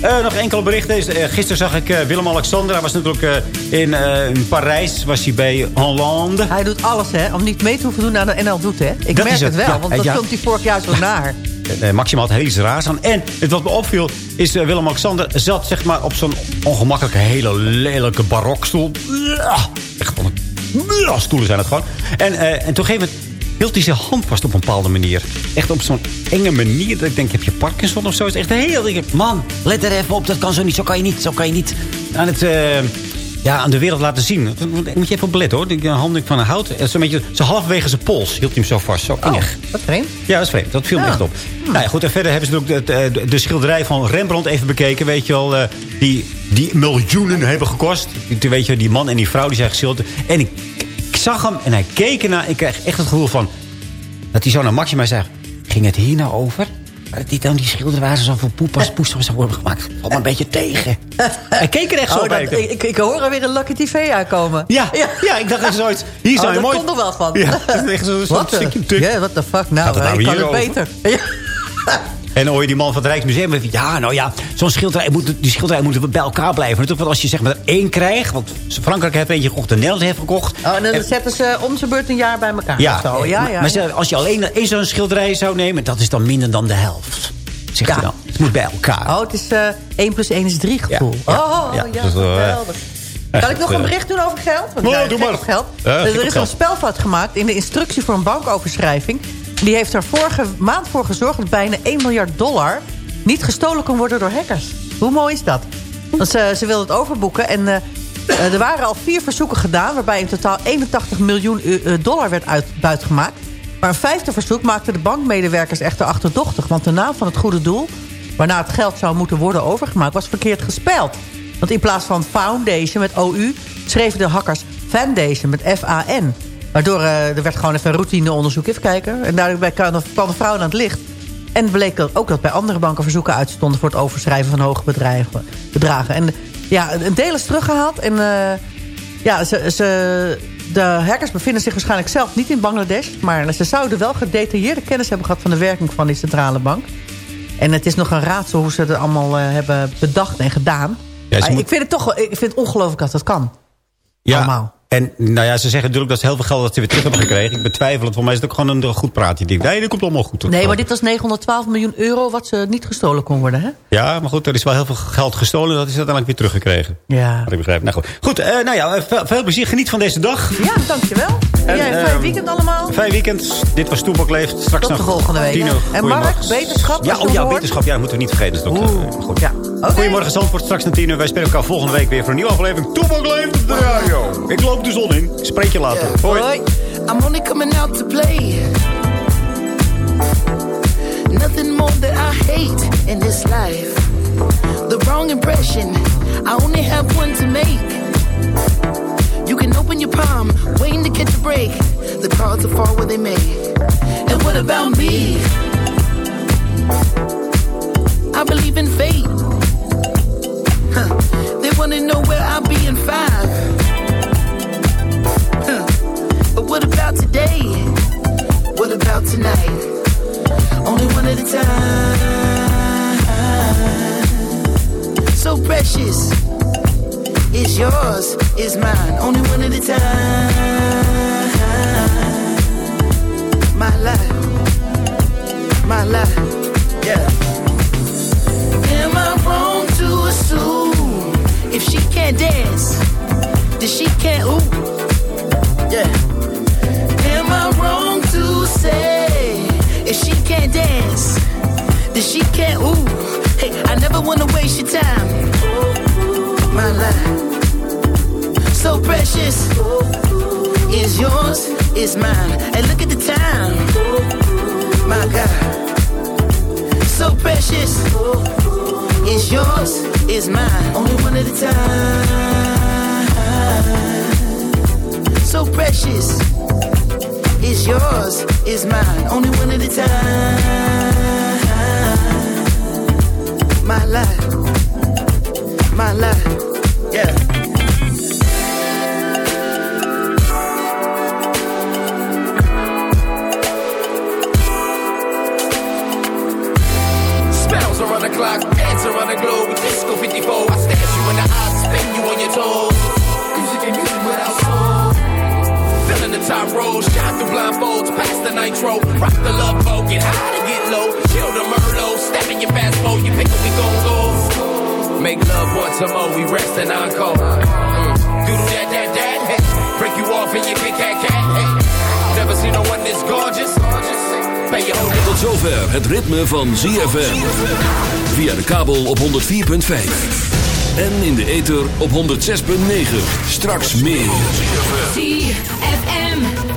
Eh, nog enkele berichten. Eh, gisteren zag ik eh, Willem-Alexander. Hij was natuurlijk in, in Parijs. Was hij bij Hollande. Hij doet alles, hè, om niet mee te hoeven doen aan de NL Doet, hè. Ik Dat merk het het, wel, ja. want dat Ja. filmt hij vorig jaar zo naar. Maximaal had heel iets raars aan. En het wat me opviel is Willem-Alexander zat zeg maar, op zo'n ongemakkelijke, hele lelijke barokstoel. Echt van een ja, stoelen zijn het gewoon. En, en toen gegeven hield hij zijn hand vast op een bepaalde manier. Echt op zo'n enge manier. Dat ik denk, heb je Parkinson of zo? Het is echt heel... Ik man, let er even op. Dat kan zo niet. Zo kan je niet. Zo kan je niet aan het... eh, ja, aan de wereld laten zien. Dat moet je even op letten, hoor. Die hand van hout. eh, Zo'n beetje, zo halverwege zijn pols hield hij hem zo vast. Zo Oh, eng. wat vreemd. Ja, dat is vreemd. Dat viel me Ja. echt op. Nou ja, goed. En verder hebben ze ook de, de, de schilderij van Rembrandt even bekeken. Weet je wel, eh, die, die miljoenen hebben gekost. Die, weet je, die man en die vrouw die zijn geschilderd. En ik zag hem en hij keek ernaar. Ik kreeg echt het gevoel van... Dat hij zo naar Maxima zei... Ging het hier nou over? Maar dat die dan die schilderen waren zo voor poepas poes zou worden gemaakt. Me een beetje tegen. hij keek er echt zo Oh, bij. dat, ik, ik, ik hoor er weer een Lucky TV aankomen. Ja, ja. ik dacht echt zoiets. Hier Oh, zou je dat mooi... komt er wel van. Ja, dat is echt zo'n stukje. Ja, what the fuck. Nou, het nou ik kan het beter. Ja. En dan hoor je die man van het Rijksmuseum. en Ja, nou ja, zo'n schilderij moet, die schilderij moeten bij elkaar blijven. Natuurlijk, want als je zeg maar er één krijgt. Want Frankrijk heeft eentje gekocht, de Nederland heeft gekocht. Oh, en dan zetten ze om zijn beurt een jaar bij elkaar. Ja, zo. ja, maar- ja. maar als je alleen één zo'n schilderij zou nemen... dat is dan minder dan de helft. Zegt Ja. dan. Het moet bij elkaar. Oh, het is eh 1 plus 1 is 3 gevoel. Ja, ja, oh, ja. ja, Dus, eh, geweldig. Kan ik nog een eh, bericht doen over geld? Want Oh, ja, doe maar. geld. Ja, Dus er is geld. een spelfout gemaakt in de instructie voor een bankoverschrijving. Die heeft er vorige maand voor gezorgd dat bijna 1 miljard dollar niet gestolen kon worden door hackers. Hoe mooi is dat? Want ze, ze het overboeken en eh, eh, er waren al vier verzoeken gedaan... waarbij in totaal 81 miljoen eh, dollar werd uit, buitgemaakt. Maar een vijfde verzoek maakte de bankmedewerkers echter achterdochtig... want de naam van het goede doel, waarna het geld zou moeten worden overgemaakt... was verkeerd gespeld. Want in plaats van foundation met OU... schreven de hackers foundation met F-A-N. Waardoor eh, er werd gewoon even een routineonderzoek. Even kijken. En daarbij kwam de, vrouw aan het licht. En bleek ook dat bij andere banken verzoeken uitstonden... voor het overschrijven van hoge bedrijven, bedragen. En ja, een deel is teruggehaald. En eh, ja, ze, ze, de hackers bevinden zich waarschijnlijk zelf niet in Bangladesh. Maar ze zouden wel gedetailleerde kennis hebben gehad... van de werking van die centrale bank. En het is nog een raadsel hoe ze het allemaal eh, hebben bedacht en gedaan. Ja, moet- Ik vind het toch ik vind het ongelooflijk dat dat kan. Ja, Allemaal. En nou ja, ze zeggen natuurlijk dat ze heel veel geld dat ze weer terug hebben gekregen. Ik betwijfel het. Voor mij is het ook gewoon een goed praatje. Die nee, dat komt allemaal goed. Nee, maar dit was 912 miljoen euro wat ze niet gestolen kon worden, hè? Ja, maar goed, er is wel heel veel geld gestolen. Dat is uiteindelijk weer teruggekregen. Ja. Wat ik begrijp. Nou goed, goed eh, nou ja, veel, veel plezier. Geniet van deze dag. Ja, dankjewel. En jij, ehm, fijn weekend allemaal. Fijn weekend. Dit was Toepak Leeft. Straks Tot de volgende week. En. Mark, beterschap. Ja, oh ja, hoort. beterschap. Ja, moeten we niet vergeten. Dat is ook, eh, goed. Ja. Oké. Goedemorgen Zandvoort, straks naar tien uur. Wij spelen elkaar volgende week weer voor een nieuwe aflevering. Toepak Leeft op de radio. Ik loop de zon in. Ik Spreek je later. Hoi. Hoi. I'm only coming out to play. Nothing more that I hate in this life. The wrong impression, I only have one to make. You can open your palm, waiting to catch a break. The cards will fall where they may. And what about me? I believe in fate. Huh. They wanna know where I'll be in five. What about today? What about tonight? Only one at a time. So precious. It's yours, it's mine. Only one at a time. My life. My life. Yeah. Am I wrong to assume if she can't dance, then she can't ooh? Yeah. Wrong to say if she can't dance, then she can't ooh? Hey, I never wanna waste your time. My life, so precious, is yours, is mine. And look at the time, my God, so precious, is yours, is mine. Only one at a time so precious. It's yours, it's mine, only one at a time. My life, my life, yeah. Top rows, shine through blindfolds, past the nitro. Rock the love boat, get high to get low. Chill the Merlot, step in your fast boat, you pick up, we gon' go. Make love once more, we rest and encore. Mm. Doodle that, that, that, hey. Break you off in your big cat, cat, hey. Never seen no one this gorgeous. Pay your whole Tot zover het ritme van ZFM. Via de kabel op 104.5. En in de ether op 106.9. Straks meer.